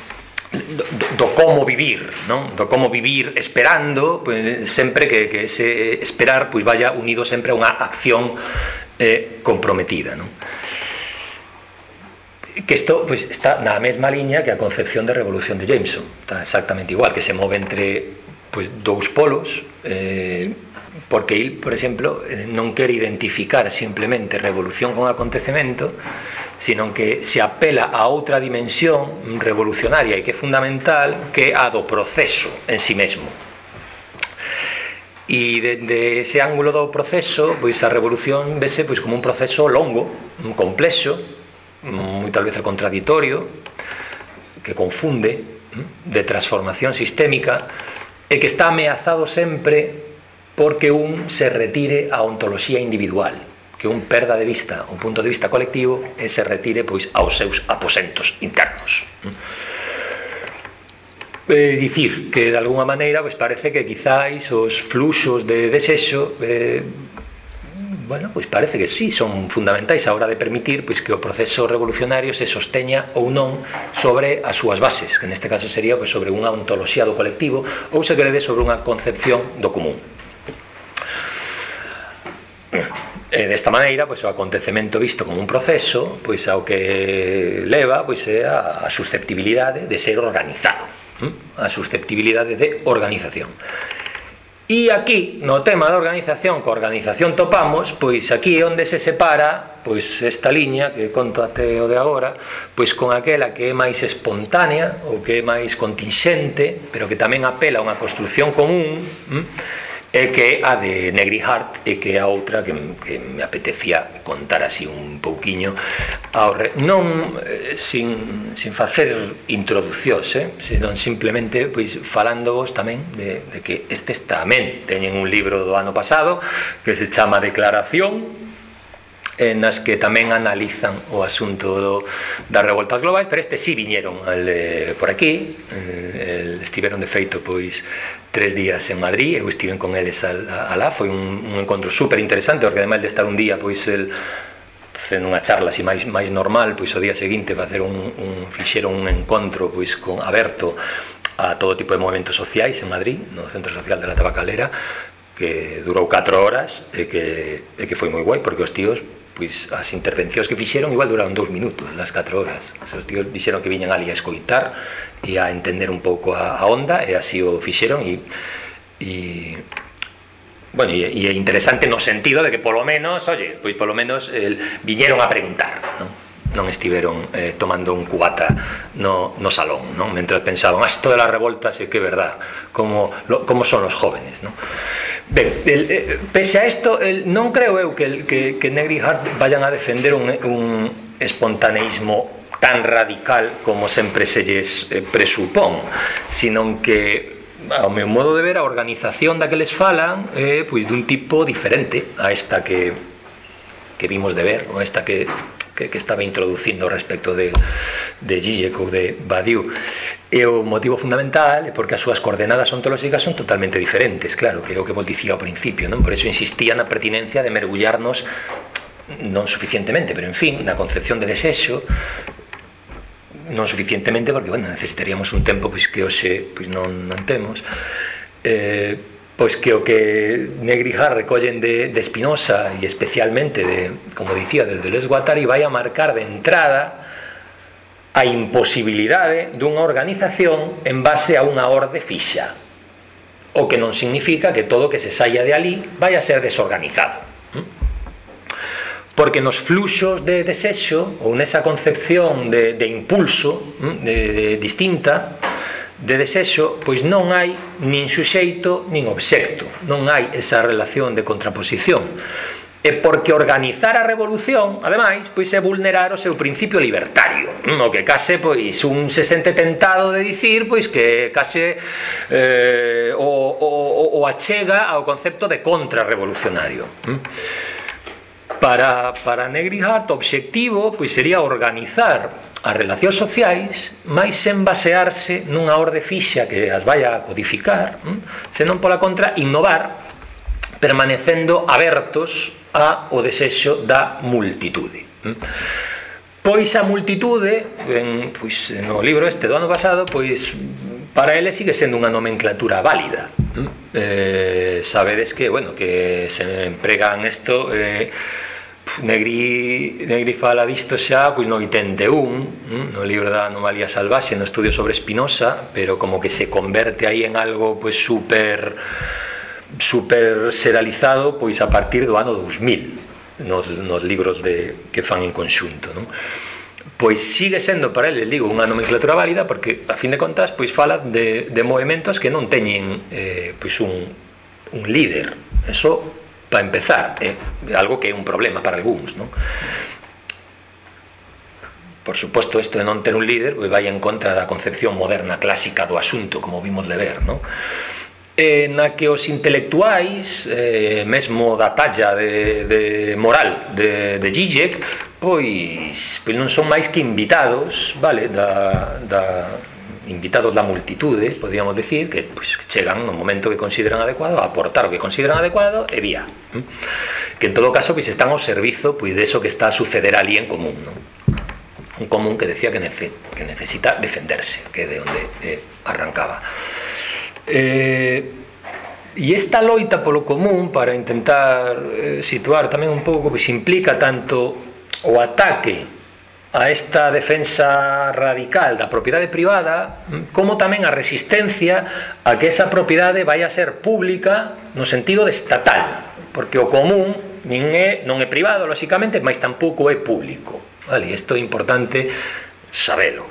do, do como vivir, non? Do como vivir esperando, pues, sempre que, que ese esperar pois pues, vaya unido sempre a unha acción eh, comprometida, non? que isto pois, pues, está na mesma liña que a concepción de revolución de Jameson. Está exactamente igual, que se move entre pois, pues, dous polos eh, porque il, por exemplo, eh, non quere identificar simplemente revolución con acontecemento sino que se apela a outra dimensión revolucionaria e que é fundamental que é a do proceso en si sí mesmo. E dende ese ángulo do proceso, pois a revolución vese pois como un proceso longo, complexo, moitas veces contradictorio, que confunde, de transformación sistémica, e que está ameazado sempre porque un se retire a ontoloxía individual, que un perda de vista o punto de vista colectivo e se retire pois aos seus aposentos internos. Eh, dicir que de alguna maneira pois parece que quizáis os fluxos de desexo eh, bueno, pois parece que sí, son fundamentais a hora de permitir pois que o proceso revolucionario se sosteña ou non sobre as súas bases, que neste caso sería pois, sobre unha ontoloxía do colectivo ou se crede sobre unha concepción do común. E desta maneira, pois o acontecemento visto como un proceso, pois ao que leva, pois é a susceptibilidade de ser organizado, hm? a susceptibilidade de organización. E aquí, no tema da organización, co organización topamos, pois aquí é onde se separa pois esta liña que conto até o de agora, pois con aquela que é máis espontánea ou que é máis contingente, pero que tamén apela a unha construción común, hm? e que a de Negri Hart e que a outra que, que me apetecía contar así un pouquiño ao re... non eh, sin, sin facer introducións eh? senón simplemente pois, falándovos tamén de, de que estes tamén teñen un libro do ano pasado que se chama Declaración eh, nas que tamén analizan o asunto do, das revoltas globais, pero este sí viñeron al, eh, por aquí, eh, el, estiveron de feito pois tres días en Madrid, eu estiven con eles alá, foi un, un encontro super interesante, porque ademais de estar un día pois el facendo unha charla así máis máis normal, pois o día seguinte facer un, un fixeron un encontro pois con aberto a todo tipo de movimentos sociais en Madrid, no Centro Social de la Tabacalera, que durou 4 horas e que, e que foi moi guai porque os tíos pois as intervencións que fixeron igual duraron dous minutos das 4 horas os tíos dixeron que viñan ali a escoitar e a entender un pouco a, a onda e así o fixeron e, e Bueno, e, e é interesante no sentido de que polo menos, oye, pois polo menos el, viñeron a preguntar, non? non estiveron eh, tomando un cubata no, no salón, non? mentre pensaban, ah, isto de las revoltas, é que é verdad, como, lo, como son os jóvenes, non? Ben, el, eh, pese a isto, el, non creo eu que, que, que Negri Hart vayan a defender un, eh, un espontaneísmo tan radical como sempre se lles eh, presupón, sino que ao meu modo de ver a organización da que les falan é eh, pois dun tipo diferente a esta que que vimos de ver, ou esta que que, que estaba introducindo respecto de, de Zizek ou de Badiou e o motivo fundamental é porque as súas coordenadas ontolóxicas son totalmente diferentes claro, que é o que vos dicía ao principio non? por eso insistía na pertinencia de mergullarnos non suficientemente, pero en fin, na concepción de desexo non suficientemente porque bueno, necesitaríamos un tempo pois que hoxe pois non non temos. Eh, pois que o que Negrijar recollen de, de Espinosa e especialmente, de, como dicía, de Deleuze Guattari vai a marcar de entrada a imposibilidade dunha organización en base a unha orde fixa. O que non significa que todo o que se saia de ali vai a ser desorganizado hm? porque nos fluxos de desexo ou nesa concepción de, de impulso hm? de, de, distinta de desexo, pois non hai nin suxeito nin obxecto, non hai esa relación de contraposición. E porque organizar a revolución, ademais, pois é vulnerar o seu principio libertario, mm, o que case pois un se sente tentado de dicir pois que case eh, o, o, o achega ao concepto de contrarrevolucionario. Mm. Para, para Negri Hart, o obxectivo pois sería organizar as relacións sociais máis sen basearse nunha orde fixa que as vaya a codificar, mm, senón pola contra innovar permanecendo abertos a o desexo da multitude. Mm. Pois a multitude, en, pois, no libro este do ano pasado, pois para ele sigue sendo unha nomenclatura válida. Eh, sabedes que, bueno, que se empregan isto eh, Negri, Negri fala disto xa pois no 81, no libro da anomalía salvaxe, no estudio sobre Espinosa pero como que se converte aí en algo pois super super serializado pois a partir do ano 2000 nos, nos libros de que fan en conxunto, non? pois sigue sendo para eles, digo, unha nomenclatura válida porque a fin de contas pois fala de, de movimentos que non teñen eh, pois un, un líder. Eso para empezar é algo que é un problema para algúns, non? Por suposto, isto de non ter un líder pois vai en contra da concepción moderna clásica do asunto, como vimos de ver, non? eh, na que os intelectuais, eh, mesmo da talla de, de moral de, de Zizek, pois, pois non son máis que invitados, vale, da, da invitados da multitude, podíamos decir, que pois, chegan no momento que consideran adecuado, a aportar o que consideran adecuado e vía. Que en todo caso pues, están ao servizo pois eso que está a suceder ali en común, non? Un común que decía que, nece, que necesita defenderse, que de onde eh, arrancaba. Eh, E esta loita polo común para intentar eh, situar tamén un pouco pois implica tanto o ataque a esta defensa radical da propiedade privada mm, como tamén a resistencia a que esa propiedade vai a ser pública no sentido de estatal porque o común nin é, non é privado, lóxicamente, mas tampouco é público. Vale, isto é importante sabelo.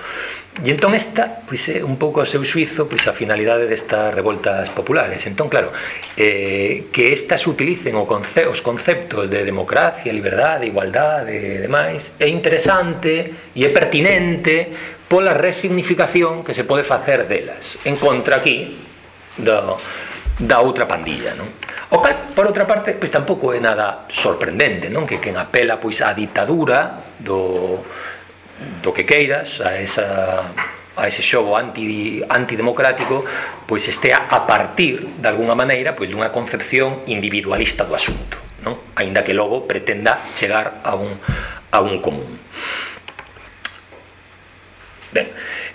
E entón esta, pois é un pouco o seu suizo, pois a finalidade destas revoltas populares. Entón, claro, eh, que estas utilicen o conce os conceptos de democracia, liberdade, igualdade e demais, é interesante e é pertinente pola resignificación que se pode facer delas. En contra aquí do, da outra pandilla, non? O cal, por outra parte, pois tampouco é nada sorprendente, non? Que quen apela pois á ditadura do do que queiras a esa a ese xogo anti, antidemocrático pois estea a partir, de alguna maneira, pois dunha concepción individualista do asunto, non? Aínda que logo pretenda chegar a un, a un común. Ben,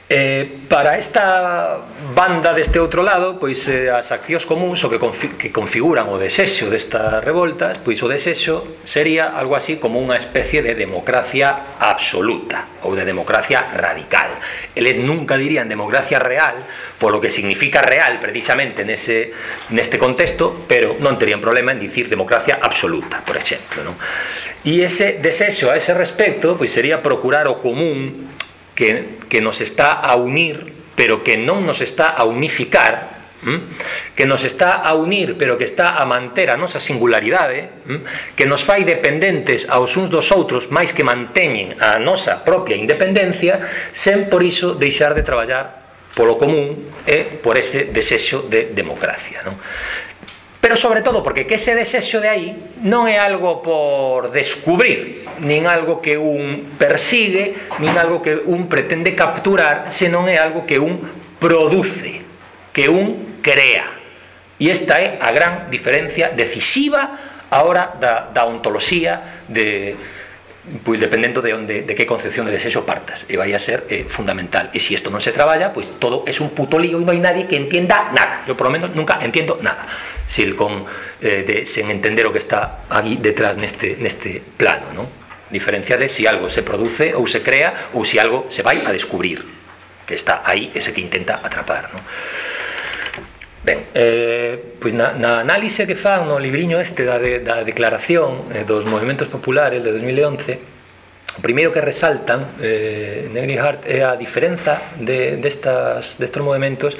Eh, para esta banda deste outro lado, pois eh, as accións comuns o que, confi que configuran o desexo destas revoltas, pois o desexo sería algo así como unha especie de democracia absoluta ou de democracia radical. Eles nunca dirían democracia real, polo que significa real precisamente nese, neste contexto, pero non terían problema en dicir democracia absoluta, por exemplo. Non? E ese desexo a ese respecto pois sería procurar o común que, que nos está a unir, pero que non nos está a unificar, que nos está a unir, pero que está a manter a nosa singularidade, que nos fai dependentes aos uns dos outros, máis que manteñen a nosa propia independencia, sen por iso deixar de traballar polo común e por ese desexo de democracia. Non? pero sobre todo porque que ese desexo de aí non é algo por descubrir, nin algo que un persigue, nin algo que un pretende capturar, senón é algo que un produce, que un crea. E esta é a gran diferencia decisiva a hora da, da ontoloxía de, pois dependendo de onde de que concepción de desexo partas e vai a ser eh, fundamental. E se si isto non se traballa pois todo é un puto lío e non hai nadie que entienda nada. Eu por lo menos nunca entiendo nada. Silicon eh, de, sen entender o que está aquí detrás neste, neste plano non? diferencia de si algo se produce ou se crea ou si algo se vai a descubrir que está aí ese que intenta atrapar non? Ben, eh, pois na, na análise que fan no libriño este da, de, da declaración eh, dos movimentos populares de 2011 o primeiro que resaltan eh, Negri Hart é a diferenza de, destas, destos movimentos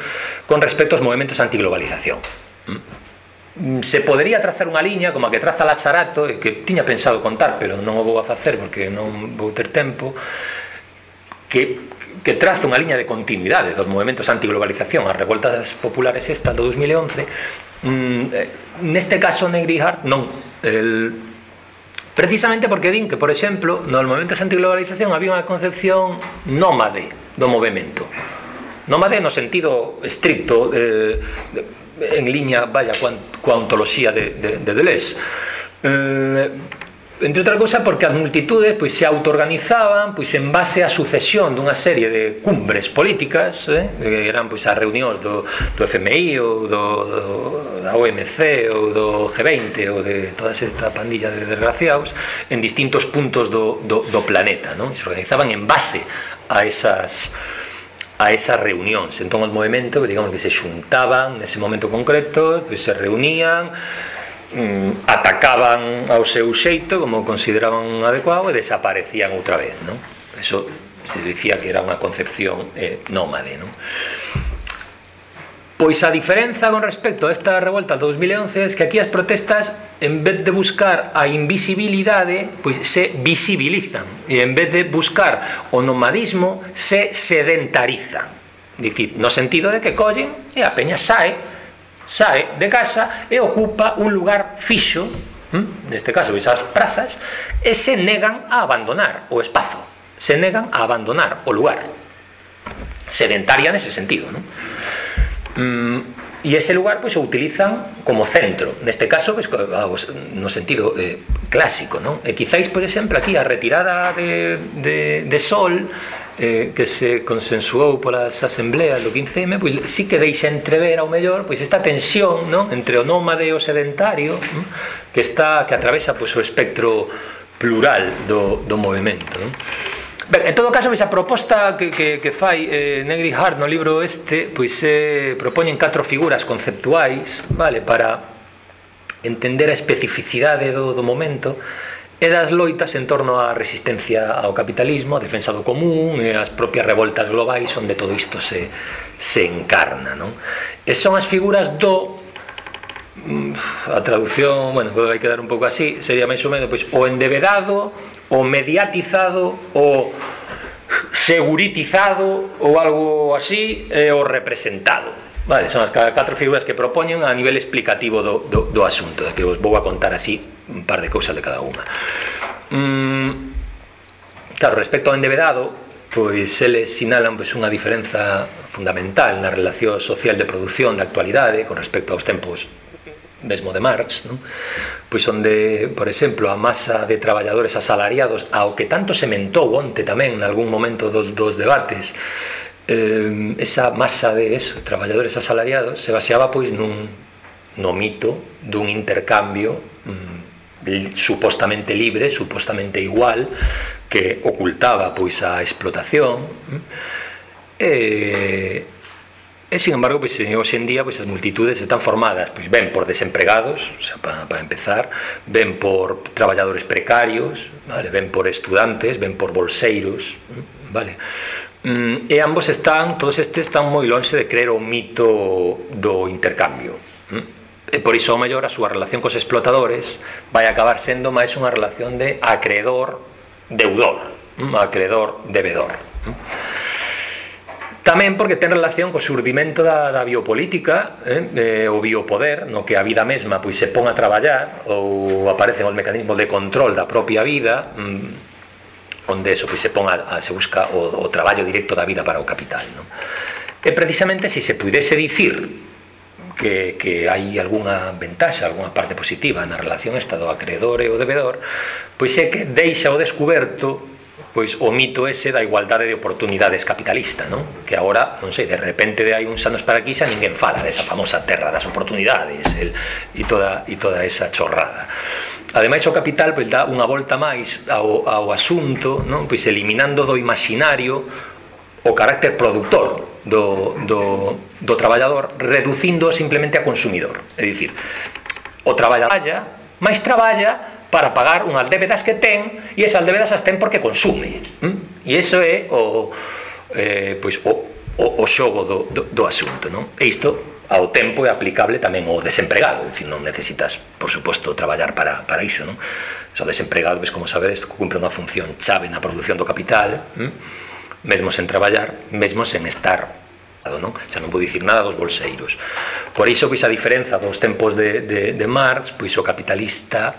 con respecto aos movimentos antiglobalización mm? Mm, se podería trazar unha liña como a que traza Lazarato e que tiña pensado contar pero non o vou a facer porque non vou ter tempo que, que traza unha liña de continuidade dos movimentos antiglobalización as revoltas populares estas do 2011 mm, eh, neste caso Negri Hart non. El, precisamente porque din que por exemplo nos movimentos antiglobalización había unha concepción nómade do movimento nómade no sentido estricto eh, en liña vaya coa, coa ontoloxía de, de, de Deleuze eh, entre outra cousa porque as multitudes pois se autoorganizaban pois en base á sucesión dunha serie de cumbres políticas, eh, que eran pois as reunións do, do FMI ou do, do da OMC ou do G20 ou de toda esta pandilla de desgraciados en distintos puntos do, do, do planeta, non? Se organizaban en base a esas a esas reunións. Entón os movimentos, digamos que se xuntaban nese momento concreto, pois se reunían, mm, atacaban ao seu xeito como consideraban adecuado e desaparecían outra vez, non? Eso se dicía que era unha concepción eh, nómade, non? Pois a diferenza con respecto a esta revolta do 2011 é que aquí as protestas en vez de buscar a invisibilidade, pois se visibilizan e en vez de buscar o nomadismo se sedentarizan. Dicir, no sentido de que collen e a peña sae, sae de casa e ocupa un lugar fixo, hm? neste caso esas prazas, e se negan a abandonar o espazo, se negan a abandonar o lugar. Sedentaria nese sentido, non? mm, E ese lugar pois o utilizan como centro, neste caso pois, vamos, no sentido eh, clásico, non? E eh, quizáis, por exemplo, aquí a retirada de, de, de sol eh, que se consensuou polas asembleas do 15M, pois si sí que deixa entrever ao mellor pois esta tensión, non? Entre o nómade e o sedentario, non? que está que atravesa pois o espectro plural do do movemento, non? Ben, en todo caso, pois a proposta que, que, que fai eh, Negri Hart no libro este pois eh, propoñen catro figuras conceptuais vale para entender a especificidade do, do momento e das loitas en torno á resistencia ao capitalismo, a defensa do común e as propias revoltas globais onde todo isto se, se encarna non? e son as figuras do mm, a traducción, bueno, vai quedar un pouco así, sería máis ou menos pois, o endevedado o mediatizado, o seguritizado ou algo así, e o representado. Vale, son as catro figuras que propoñen a nivel explicativo do, do, do asunto, que vos vou a contar así un par de cousas de cada unha. Mm, claro, respecto ao endevedado, pois eles sinalan pois, unha diferenza fundamental na relación social de produción da actualidade con respecto aos tempos mesmo de Marx, non? pois onde, por exemplo, a masa de traballadores asalariados ao que tanto se mentou onte tamén nalgún momento dos, dos debates eh, esa masa de eso, traballadores asalariados se baseaba pois nun no mito dun intercambio mm, supostamente libre, supostamente igual que ocultaba pois a explotación mm, e E, sin embargo, pois, hoxe en día pois, as multitudes están formadas pois, ben por desempregados, o sea, para pa empezar, ben por traballadores precarios, vale, ben por estudantes, ben por bolseiros, mm, vale? Mm, e ambos están, todos estes están moi lonxe de creer o mito do intercambio. Mm. E por iso, ao mellor, a súa relación cos explotadores vai acabar sendo máis unha relación de acreedor-deudor, acreedor-devedor. Tamén porque ten relación co surdimento da, da biopolítica eh, eh, o biopoder, no que a vida mesma pois se pon a traballar ou aparecen os mecanismos de control da propia vida mm, onde eso pois, se pon a, a, se busca o, o traballo directo da vida para o capital non? e precisamente se se pudese dicir que, que hai algunha ventaxa, algunha parte positiva na relación estado acreedor e o devedor pois é que deixa o descuberto pois o mito ese da igualdade de oportunidades capitalista, non? Que agora, non sei, de repente de hai uns anos para aquí xa ninguén fala desa famosa terra das oportunidades el, e, toda, e toda esa chorrada. Ademais, o capital pois, dá unha volta máis ao, ao asunto, non? pois eliminando do imaginario o carácter productor do, do, do traballador, reducindo simplemente a consumidor. É dicir, o traballador máis traballa, para pagar unhas débedas que ten e esas débedas as ten porque consume hm? e iso é o, eh, pois, o, o, o xogo do, do, do asunto non? e isto ao tempo é aplicable tamén ao desempregado, en fin, non necesitas, por suposto, traballar para, para iso, non? O desempregado, ves, como sabedes, cumpre unha función chave na produción do capital, hm? mesmo sen traballar, mesmo sen estar non? Xa non vou dicir nada dos bolseiros. Por iso, pois, a diferenza dos tempos de, de, de Marx, pois o capitalista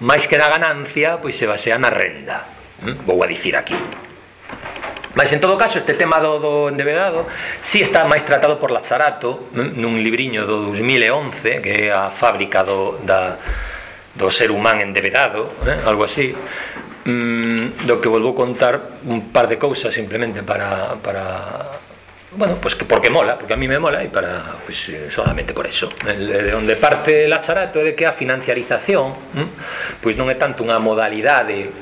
máis que na ganancia, pois se basea na renda. Vou a dicir aquí. Mas en todo caso, este tema do, do endevedado si sí está máis tratado por Lazzarato nun libriño do 2011 que é a fábrica do, da, do ser humán endevedado eh? algo así mm, do que vos vou contar un par de cousas simplemente para, para bueno, pues que porque mola, porque a mí me mola e para pues, eh, solamente por eso. El, onde parte la charato é de que a financiarización ¿m? pois non é tanto unha modalidade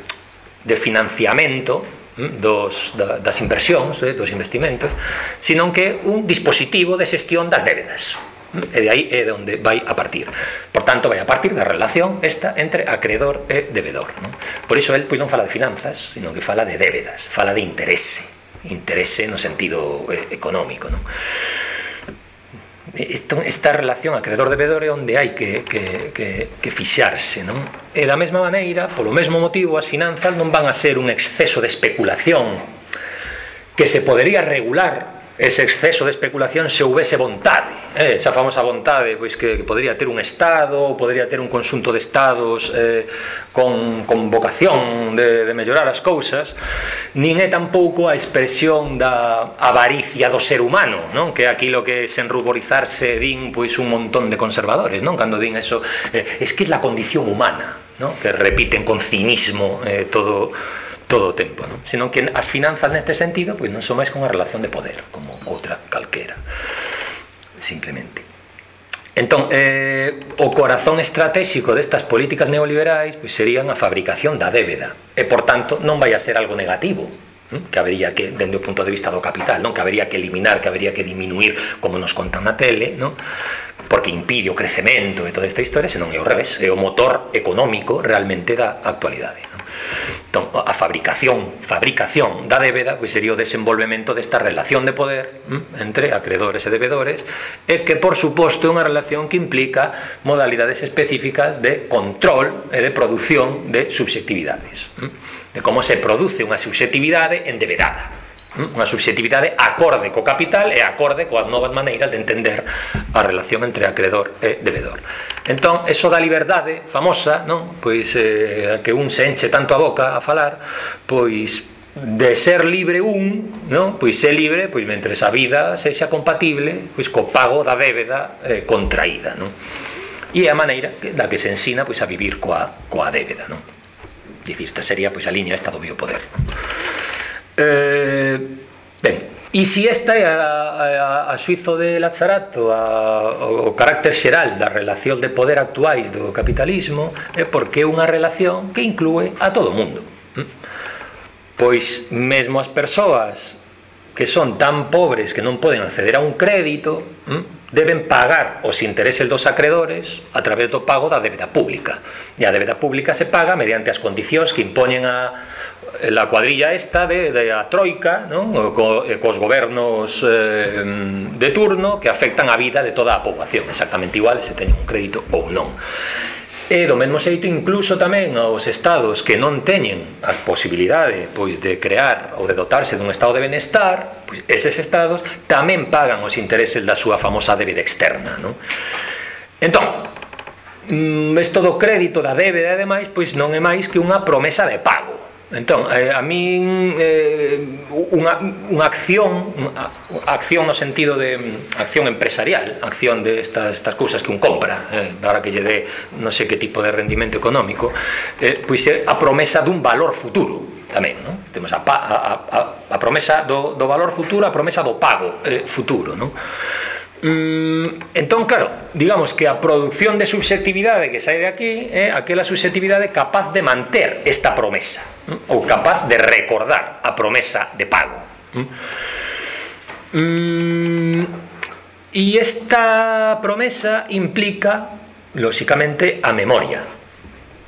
de financiamento hm, dos, da, das inversións, eh, dos investimentos, sino que un dispositivo de xestión das débedas. E de aí é de onde vai a partir. Por tanto, vai a partir da relación esta entre acreedor e devedor. Non? Por iso, el pois, non fala de finanzas, sino que fala de débedas, fala de interese interese no sentido eh, económico. Non? esta relación acreedor-devedor é onde hai que, que, que, que fixarse non? e da mesma maneira, polo mesmo motivo as finanzas non van a ser un exceso de especulación que se podería regular ese exceso de especulación se houvese vontade eh, esa famosa vontade pois que, que podría ter un Estado podría ter un consunto de Estados eh, con, con vocación de, de mellorar as cousas nin é tampouco a expresión da avaricia do ser humano non que é aquilo que sen ruborizarse din pois un montón de conservadores non cando din eso eh, es que é la condición humana non? que repiten con cinismo eh, todo todo o tempo, non? senón que as finanzas neste sentido pois non son máis que unha relación de poder, como outra calquera, simplemente. Entón, eh, o corazón estratégico destas políticas neoliberais pois, serían a fabricación da débeda e, por tanto, non vai a ser algo negativo hm? que habería que, dende o punto de vista do capital, non que habería que eliminar, que habería que diminuir, como nos contan na tele, non? porque impide o crecemento e toda esta historia, senón é o revés, é o motor económico realmente da actualidade. Entón, a fabricación, fabricación da débeda pois sería o desenvolvemento desta relación de poder hm, entre acreedores e devedores e que, por suposto, é unha relación que implica modalidades específicas de control e de produción de subjetividades. Hm, de como se produce unha subjetividade endevedada hm, unha subjetividade acorde co capital e acorde coas novas maneiras de entender a relación entre acreedor e devedor. Entón, eso da liberdade famosa, non? Pois eh, que un se enche tanto a boca a falar, pois de ser libre un, non? Pois ser libre, pois mentre a vida sexa compatible, pois co pago da débeda eh, contraída, non? E é a maneira da que se ensina pois a vivir coa coa débeda, non? Dicir, esta sería pois a liña esta do biopoder. Eh Ben, e se esta é a, a, a suizo de Lazarato a, o, o carácter xeral da relación de poder actuais do capitalismo é porque é unha relación que inclúe a todo o mundo. Mm? Pois mesmo as persoas que son tan pobres que non poden acceder a un crédito mm, deben pagar os intereses dos acredores a través do pago da débeda pública. E a débeda pública se paga mediante as condicións que impoñen a, Eh, la cuadrilla esta de, de a troika non? Co, eh, cos gobernos eh, de turno que afectan a vida de toda a poboación exactamente igual se teñen un crédito ou non E do mesmo xeito incluso tamén aos estados que non teñen a posibilidade pois de crear ou de dotarse dun estado de benestar, pois eses estados tamén pagan os intereses da súa famosa débeda externa, non? Entón, mm, isto do crédito da débeda e demais, pois non é máis que unha promesa de pago Entón, eh, a min eh, unha, unha acción, unha acción no sentido de mm, acción empresarial, acción de estas, estas cousas que un compra, eh, para que lle dé non sei que tipo de rendimento económico, eh, pois é a promesa dun valor futuro tamén, non? Temos a, a, a, a promesa do, do valor futuro, a promesa do pago eh, futuro, non? Mm, entón, claro, digamos que a produción de subjetividade que sai de aquí é aquela subjetividade capaz de manter esta promesa ou capaz de recordar a promesa de pago. Mm, e esta promesa implica, lóxicamente, a memoria.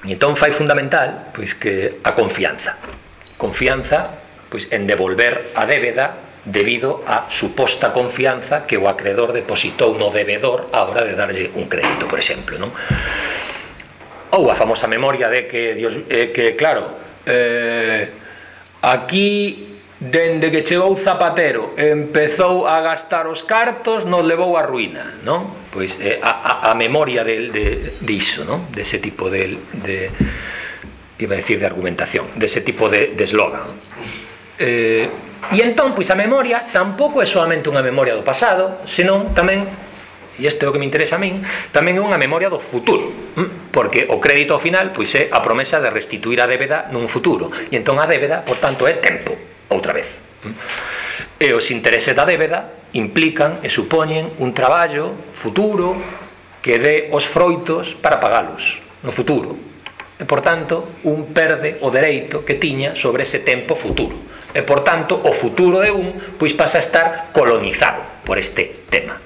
E entón fai fundamental pois que a confianza. Confianza pois en devolver a débeda debido a suposta confianza que o acreedor depositou no debedor a hora de darlle un crédito, por exemplo, non? Ou a famosa memoria de que Dios eh, que claro, eh, aquí dende que chegou Zapatero empezou a gastar os cartos nos levou á ruína non? pois eh, a, a, a memoria del, de, diso non? dese ese tipo de, de iba a decir de argumentación de ese tipo de, de eslogan eh, E entón, pois a memoria tampouco é solamente unha memoria do pasado, senón tamén, e este é o que me interesa a min, tamén é unha memoria do futuro, porque o crédito ao final pois é a promesa de restituir a débeda nun futuro, e entón a débeda, por tanto, é tempo, outra vez. E os intereses da débeda implican e supoñen un traballo futuro que dé os froitos para pagalos no futuro. E, por tanto, un perde o dereito que tiña sobre ese tempo futuro e por tanto o futuro de un pois pasa a estar colonizado por este tema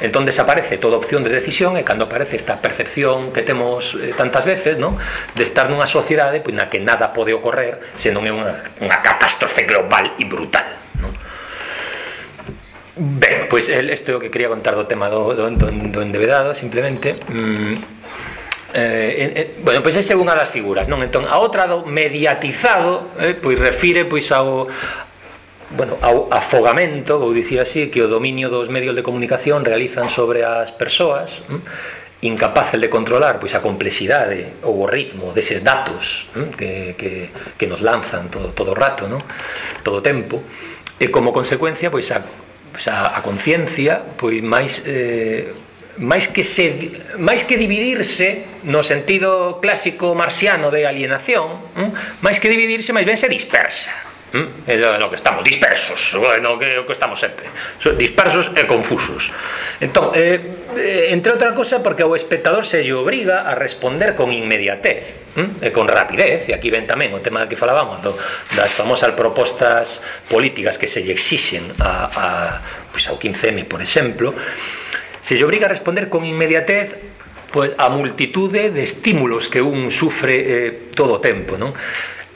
entón desaparece toda opción de decisión e cando aparece esta percepción que temos eh, tantas veces non? de estar nunha sociedade pois, na que nada pode ocorrer se non é catástrofe global e brutal non? ben, pois este é que quería contar do tema do, do endevedado simplemente mm, eh, eh, bueno, pois esa é unha das figuras, non? Entón, a outra do mediatizado, eh, pois refire pois ao bueno, ao afogamento, vou dicir así, que o dominio dos medios de comunicación realizan sobre as persoas, hm? incapaces de controlar pois a complexidade ou o ritmo deses datos hm? que, que, que nos lanzan todo, todo o rato, non? Todo o tempo. E como consecuencia, pois a, pois a, a conciencia pois máis eh, máis que se máis que dividirse no sentido clásico marxiano de alienación, hm, máis que dividirse máis ben se dispersa. Hm, é lo que estamos, dispersos bueno, que, o que estamos sempre dispersos e confusos entón, eh, eh, entre outra cosa porque o espectador se lle obriga a responder con inmediatez hm? e con rapidez, e aquí ven tamén o tema que falábamos do, das famosas propostas políticas que se lle exixen a, a, pois ao 15M, por exemplo se lle obriga a responder con inmediatez pois, a multitude de estímulos que un sufre eh, todo o tempo, non?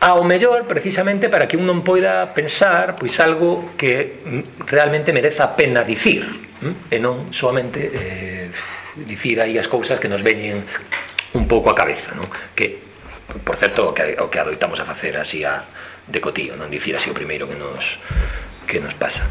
ao mellor precisamente para que un non poida pensar pois algo que mm, realmente mereza a pena dicir eh? e non solamente eh, dicir aí as cousas que nos veñen un pouco a cabeza non? que por certo o que, o que adoitamos a facer así a decotío non dicir así o primeiro que nos que nos pasa.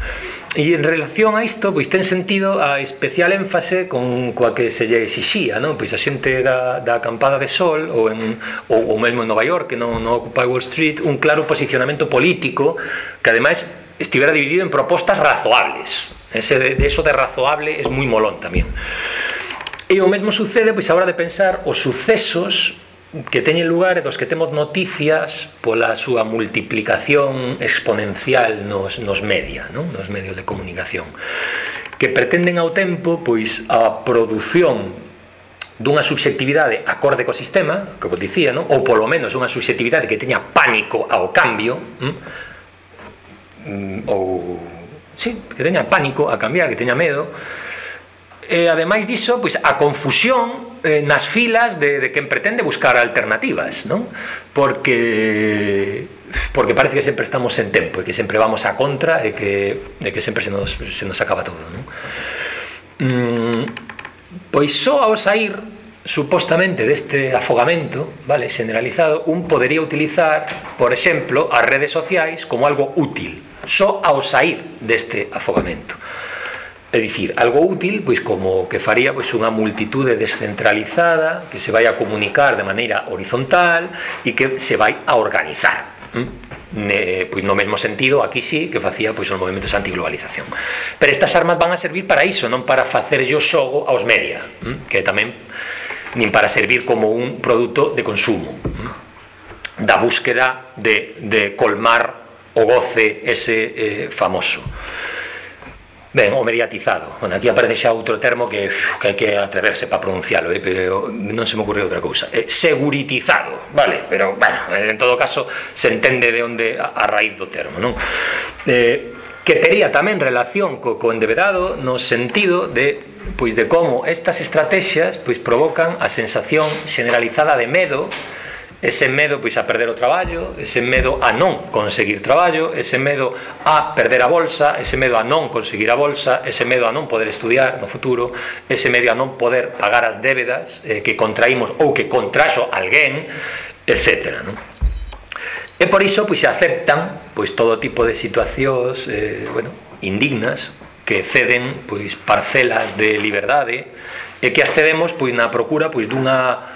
E en relación a isto, pois ten sentido a especial énfase con coa que se lle exixía, non? Pois a xente da, da acampada de Sol ou, en, ou, ou mesmo en Nova York, que non, non ocupa Wall Street, un claro posicionamento político que ademais estivera dividido en propostas razoables. Ese de, de eso de razoable es moi molón tamén. E o mesmo sucede, pois, a hora de pensar os sucesos que teñen lugar e dos que temos noticias pola súa multiplicación exponencial nos, nos media, non? nos medios de comunicación que pretenden ao tempo pois a produción dunha subxectividade acorde co sistema, como dicía, non? ou polo menos unha subxectividade que teña pánico ao cambio, mm? ou sí, que teña pánico a cambiar, que teña medo, E ademais diso, pois a confusión eh, nas filas de, de quen pretende buscar alternativas, non? Porque porque parece que sempre estamos en tempo e que sempre vamos a contra e que, e que sempre se nos, se nos acaba todo, non? Mm, pois só ao sair supostamente deste afogamento, vale, generalizado, un podería utilizar, por exemplo, as redes sociais como algo útil, só ao sair deste afogamento. É dicir, algo útil, pois como que faría pois unha multitude descentralizada que se vai a comunicar de maneira horizontal e que se vai a organizar. Hm? Ne, pois no mesmo sentido, aquí sí, que facía pois os movimentos antiglobalización. Pero estas armas van a servir para iso, non para facer yo xogo aos media, hm? que tamén nin para servir como un produto de consumo, hm? da búsqueda de, de colmar o goce ese eh, famoso. Ben, o mediatizado. Bueno, aquí aparece xa outro termo que, uf, que hai que atreverse para pronuncialo, eh, pero non se me ocurre outra cousa. Eh, seguritizado, vale, pero, bueno, eh, en todo caso, se entende de onde a, a raíz do termo, non? Eh, que tería tamén relación co, co endevedado no sentido de pois de como estas estrategias pois provocan a sensación generalizada de medo ese medo pois a perder o traballo, ese medo a non conseguir traballo, ese medo a perder a bolsa, ese medo a non conseguir a bolsa, ese medo a non poder estudiar no futuro, ese medo a non poder pagar as débedas eh, que contraímos ou que contraxo alguén, etc. Non? E por iso pois se aceptan pois todo tipo de situacións eh, bueno, indignas que ceden pois parcelas de liberdade e que accedemos pois na procura pois dunha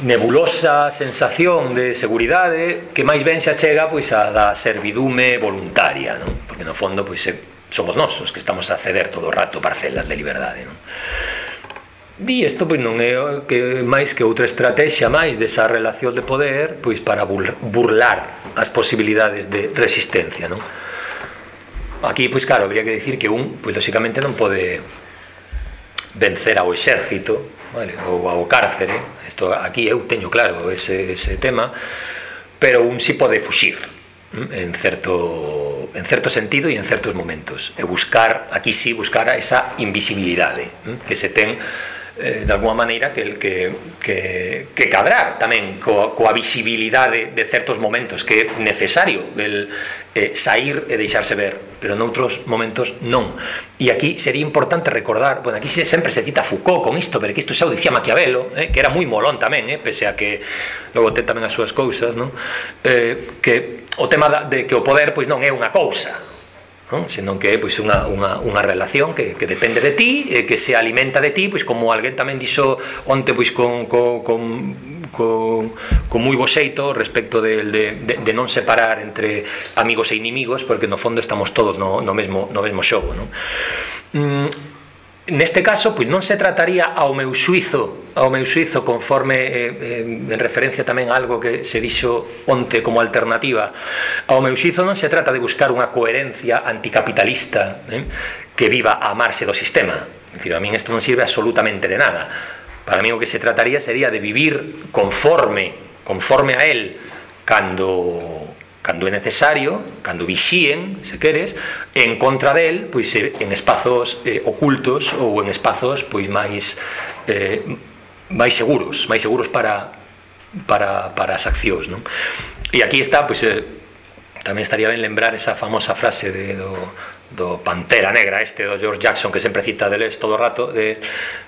nebulosa sensación de seguridade que máis ben se achega pois a da servidume voluntaria, non? Porque no fondo pois se, somos nós os que estamos a ceder todo o rato parcelas de liberdade, non? Di isto pois non é que máis que outra estrategia máis desa relación de poder, pois para burlar as posibilidades de resistencia, non? Aquí pois claro, habría que decir que un pois lógicamente non pode vencer ao exército vale? ou ao cárcere, isto aquí eu teño claro ese, ese tema, pero un si pode fuxir mm, en certo, en certo sentido e en certos momentos, e buscar, aquí si, buscar esa invisibilidade mm, que se ten eh, de alguma maneira que, que, que, que cadrar tamén co, coa visibilidade de certos momentos que é necesario el, eh, sair e deixarse ver pero noutros momentos non e aquí sería importante recordar bueno, aquí sempre se cita Foucault con isto pero que isto xa o dicía Maquiavelo eh, que era moi molón tamén eh, pese a que logo ten tamén as súas cousas non? Eh, que o tema da, de que o poder pois non é unha cousa non? senón que é pois, unha, unha, unha relación que, que depende de ti e que se alimenta de ti pois, como alguén tamén dixo onte pois, con, con, con, con, con moi boxeito respecto de, de, de, de non separar entre amigos e inimigos porque no fondo estamos todos no, no, mesmo, no mesmo xogo non? Mm, Neste caso, pois non se trataría ao meu suizo, ao meu suizo conforme eh, eh, en referencia tamén a algo que se dixo onte como alternativa. Ao meu suizo non se trata de buscar unha coherencia anticapitalista eh, que viva a marxe do sistema. Dicir, a min isto non sirve absolutamente de nada. Para mí o que se trataría sería de vivir conforme, conforme a él, cando cando é necesario, cando vixíen, se queres, en contra del, pois eh, en espazos eh, ocultos ou en espazos pois máis eh, máis seguros, máis seguros para para, para as accións, non? E aquí está, pois eh, tamén estaría ben lembrar esa famosa frase de, do, do Pantera Negra este do George Jackson que sempre cita deles todo o rato de,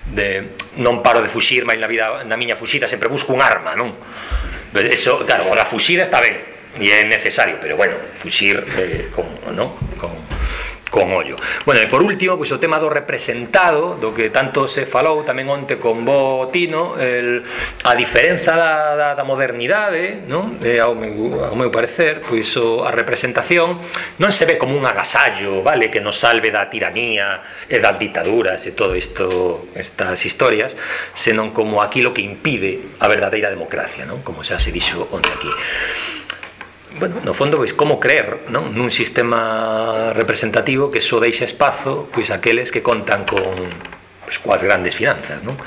de non paro de fuxir, máis na vida na miña fuxida sempre busco un arma, non? Eso, claro, a fuxida está ben, e é necesario, pero bueno, fuxir eh, con, ¿no? con, con ollo. Bueno, e por último, pois o tema do representado, do que tanto se falou tamén onte con Bo Tino, el, a diferenza da, da, da modernidade, non? Eh, ao, meu, ao meu parecer, pois o, a representación non se ve como un agasallo, vale, que nos salve da tiranía e das ditaduras e todo isto, estas historias, senón como aquilo que impide a verdadeira democracia, non? Como xa se dixo onte aquí bueno, no fondo pois como creer non? nun sistema representativo que só deixa espazo pois aqueles que contan con pois, coas grandes finanzas non?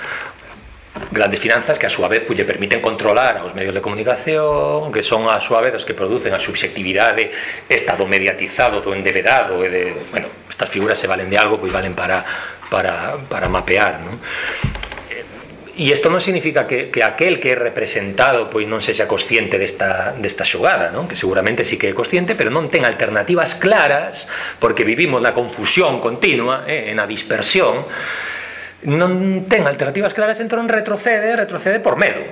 grandes finanzas que a súa vez pois, lle permiten controlar aos medios de comunicación que son a súa vez os que producen a subxectividade estado mediatizado do endevedado e de, bueno, estas figuras se valen de algo pois valen para para, para mapear non? E isto non significa que, que aquel que é representado pois non sexa consciente desta, desta xogada, non? que seguramente sí que é consciente, pero non ten alternativas claras, porque vivimos na confusión continua, eh, na dispersión, non ten alternativas claras, entón retrocede, retrocede por medo.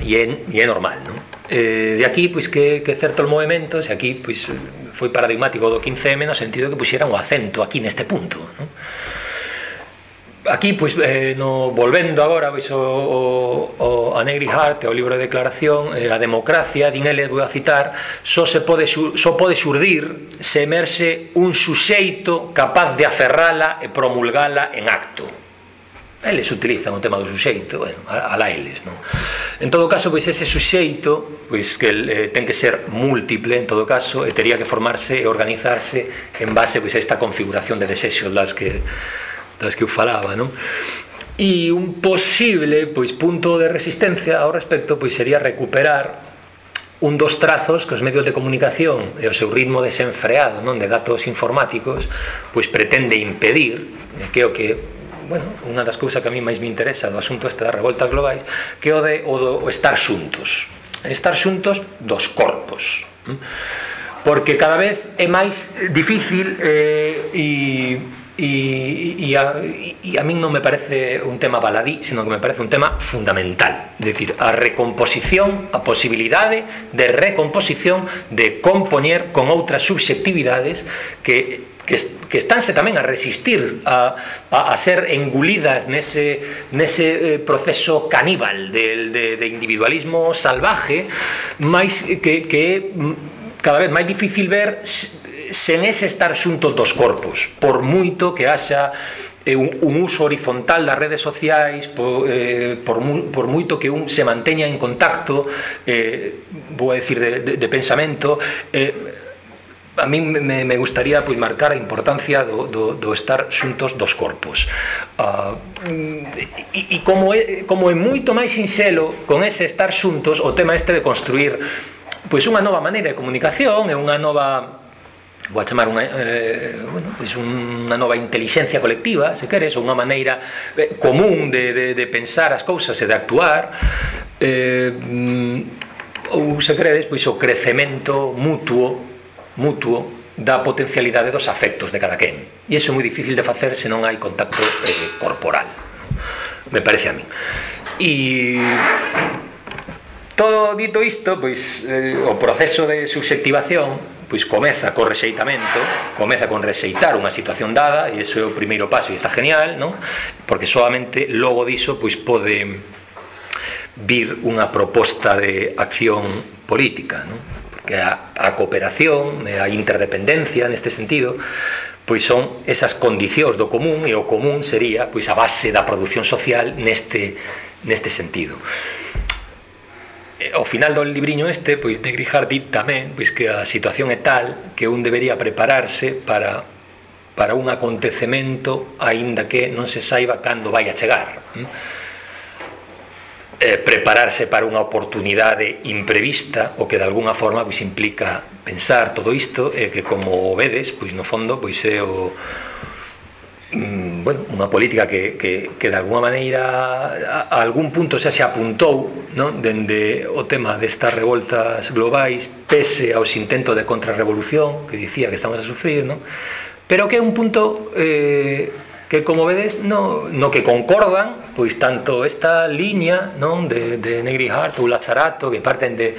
E é, e é normal, non? Eh, de aquí, pois, que, que certo el movimento, se aquí, pois, foi paradigmático do 15M no sentido que puxeran o acento aquí neste punto, non? aquí pois eh, no volvendo agora pois o, o, o a Negri Hart, o libro de declaración, eh, a democracia, din ele vou a citar, só se pode só pode surdir se emerxe un suxeito capaz de aferrala e promulgala en acto. Eles utilizan o tema do suxeito, bueno, la eles, non? En todo caso, pois ese suxeito, pois que eh, ten que ser múltiple en todo caso, e tería que formarse e organizarse en base pois a esta configuración de desexos das que das que eu falaba, non? E un posible pois punto de resistencia ao respecto pois sería recuperar un dos trazos que os medios de comunicación e o seu ritmo desenfreado non de datos informáticos pois pretende impedir que o que bueno, unha das cousas que a mí máis me interesa do asunto este das revoltas globais que o de o, do, o estar xuntos estar xuntos dos corpos mm? porque cada vez é máis difícil eh, e E, e, a, e a min non me parece un tema baladí, senón que me parece un tema fundamental, é dicir, a recomposición, a posibilidade de recomposición de compoñer con outras subxectividades que que, que estánse tamén a resistir a, a, a ser engulidas nese, nese eh, proceso caníbal de, de, de individualismo salvaje máis que, que mm, cada vez máis difícil ver sen ese estar xuntos dos corpos, por moito que haxa eh, un, un uso horizontal das redes sociais por, eh, por, mu, por moito que un se manteña en contacto eh, vou a decir de, de, de pensamento eh, a min me, me gustaría pois marcar a importancia do, do, do estar xuntos dos corpos. Uh, e, e como, é, como é moito máis sinxelo con ese estar xuntos o tema este de construir pois unha nova maneira de comunicación e unha nova vou a chamar unha, eh, bueno, pois unha nova inteligencia colectiva, se queres, unha maneira eh, común de, de, de pensar as cousas e de actuar, eh, ou se credes, pois o crecemento mutuo, mutuo da potencialidade dos afectos de cada quen. E iso é moi difícil de facer se non hai contacto eh, corporal. Me parece a mí. E todo dito isto, pois eh, o proceso de subjetivación pois comeza co rexeitamento, comeza con rexeitar unha situación dada, e iso é o primeiro paso e está genial, non? Porque solamente logo diso pois pode vir unha proposta de acción política, non? Porque a, a cooperación, a interdependencia neste sentido, pois son esas condicións do común e o común sería pois a base da produción social neste neste sentido. Eh, ao final do libriño este, pois de Grijar dit tamén pois que a situación é tal que un debería prepararse para para un acontecemento aínda que non se saiba cando vai a chegar. Eh, prepararse para unha oportunidade imprevista, o que de alguna forma pois implica pensar todo isto e eh, que como vedes, pois no fondo pois é o Mm, bueno, unha política que, que, que de alguma maneira a, a algún punto xa se apuntou non? dende o tema destas revoltas globais pese aos intentos de contrarrevolución que dicía que estamos a sufrir non? pero que é un punto eh, que como vedes no, no que concordan pois tanto esta liña non de, de Negri Hart ou Lazzarato que parten de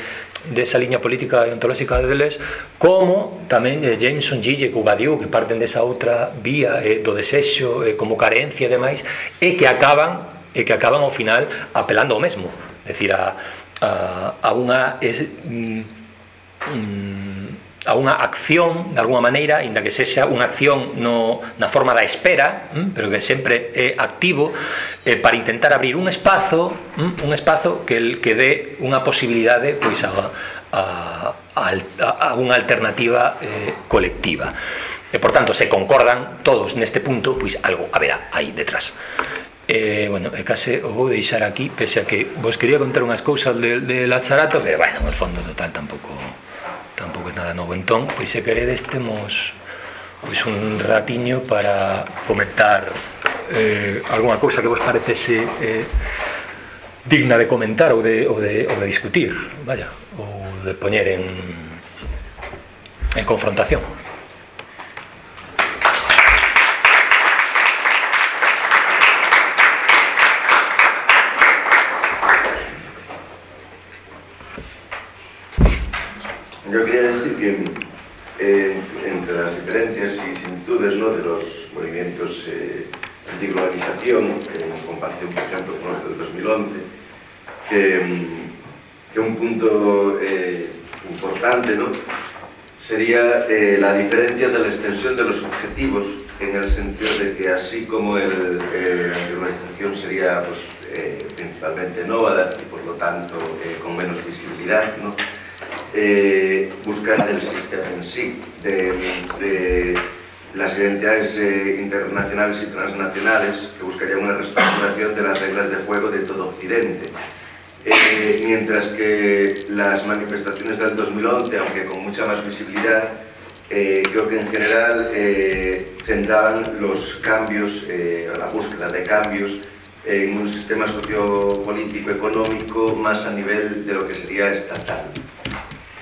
desa liña política e ontolóxica de Deleuze como tamén de Jameson Gille que Badiou que parten desa outra vía eh, do desexo eh, como carencia e demais e que acaban e que acaban ao final apelando ao mesmo. Decir a, a, a unha es, mm, mm, a unha acción, de alguma maneira, inda que sexa unha acción no, na forma da espera, hm, pero que sempre é activo, eh, para intentar abrir un espazo, hm, un espazo que, el, que dé unha posibilidade pois, a, a, a, a unha alternativa eh, colectiva. E, por tanto, se concordan todos neste punto, pois algo haberá aí detrás. Eh, bueno, e case o vou deixar aquí, pese a que vos quería contar unhas cousas de, de Lacharato pero, bueno, no fondo total tampouco tampouco é nada novo entón, pois se queredes temos pois un ratiño para comentar eh, alguna cousa que vos parecese eh, digna de comentar ou de, ou de, ou de discutir, vaya, ou de poñer en, en confrontación. Eh, entre las diferencias y similitudes de los movimientos eh, antiglobalización, en comparación, por ejemplo, con los del 2011, que, que un punto eh, importante sería eh, la diferencia de la extensión de los objetivos en el sentido de que así como el, eh, la antiglobalización sería pues, eh, principalmente nómada y por lo tanto eh, con menos visibilidad, ¿no? Eh, buscar del sistema en sí, de, las identidades eh, internacionales y transnacionales que buscarían una reestructuración de las reglas de juego de todo Occidente. Eh, mientras que las manifestaciones del 2011, aunque con mucha más visibilidad, eh, creo que en general centraban los cambios, eh, la búsqueda de cambios en un sistema sociopolítico económico más a nivel de lo que sería estatal.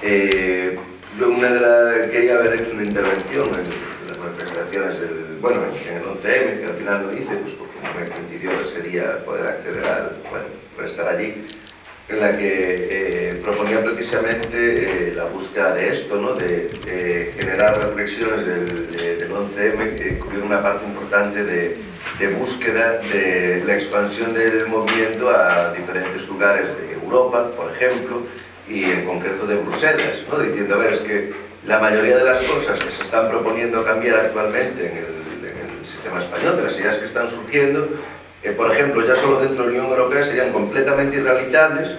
Eh, yo una de las, quería haber hecho una intervención en las manifestaciones del, bueno, en el 11M, que al final no hice, pues porque me coincidió ese día poder acceder al, bueno, estar allí, en la que eh, proponía precisamente eh, la búsqueda de esto, ¿no? de, generar reflexiones del, de, del 11M que cubrió una parte importante de, de búsqueda de la expansión del movimiento a diferentes lugares de Europa, por ejemplo, y en concreto de Bruselas, ¿no? diciendo, a ver, es que la mayoría de las cosas que se están proponiendo cambiar actualmente en el, sistema español, de las ideas que están surgiendo, eh, por ejemplo, ya solo dentro de la Unión Europea serían completamente irrealizables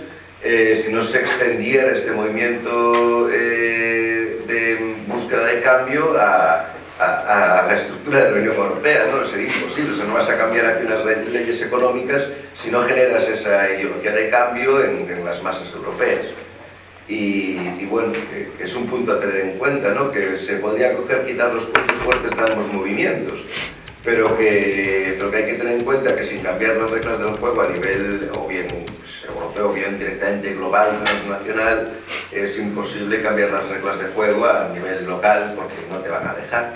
eh, si no se extendiera este movimiento eh, de búsqueda de cambio a, la estructura de la Unión Europea, ¿no? Sería imposible, o sea, no vas a cambiar aquí las leyes económicas si no generas esa ideología de cambio en las masas europeas. Y, y, bueno, es un punto a tener en cuenta, ¿no? que se podría coger quizás los puntos fuertes de ambos movimientos, pero que, pero que hay que tener en cuenta que sin cambiar las reglas del juego a nivel o bien pues, europeo o bien directamente global, transnacional, es imposible cambiar las reglas de juego a nivel local porque no te van a dejar.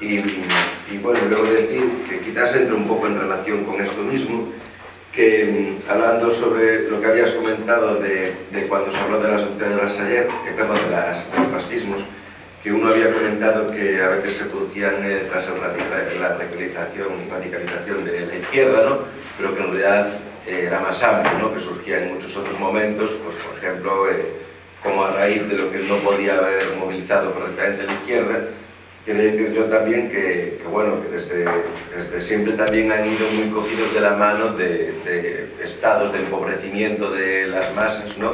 Y, y bueno, luego decir que quizás entre un poco en relación con esto mismo, que mm, hablando sobre lo que habías comentado de, de cuando se habló de las doctrinas ayer, que, perdón, de, los fascismos, que uno había comentado que a veces se producían eh, tras la radicalización, radicalización de la izquierda, ¿no? pero que en realidad eh, era más amplio, ¿no? que surgía en muchos otros momentos, pues por ejemplo, eh, como a raíz de lo que no podía haber movilizado correctamente la izquierda, Quiere decir yo también que, bueno, que desde, siempre también han ido muy cogidos de la mano de, estados de empobrecimiento de las masas, ¿no?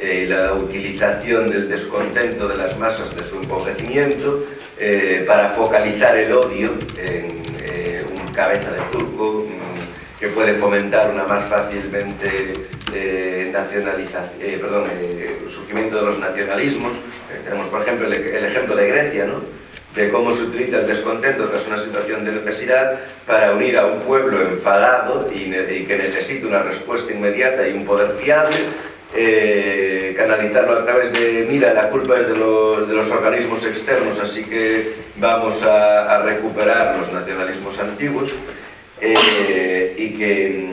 Eh, la utilización del descontento de las masas de su empobrecimiento eh, para focalizar el odio en eh, un cabeza de turco mm, que puede fomentar una más fácilmente nacionalización, perdón, el surgimiento de los nacionalismos. tenemos, por ejemplo, el ejemplo de Grecia, ¿no? De cómo se utiliza el descontento tras una situación de necesidad para unir a un pueblo enfadado y, que necesita una respuesta inmediata y un poder fiable, eh, canalizarlo a través de, mira, la culpa es de los, de los organismos externos, así que vamos a, a recuperar los nacionalismos antiguos, eh, y que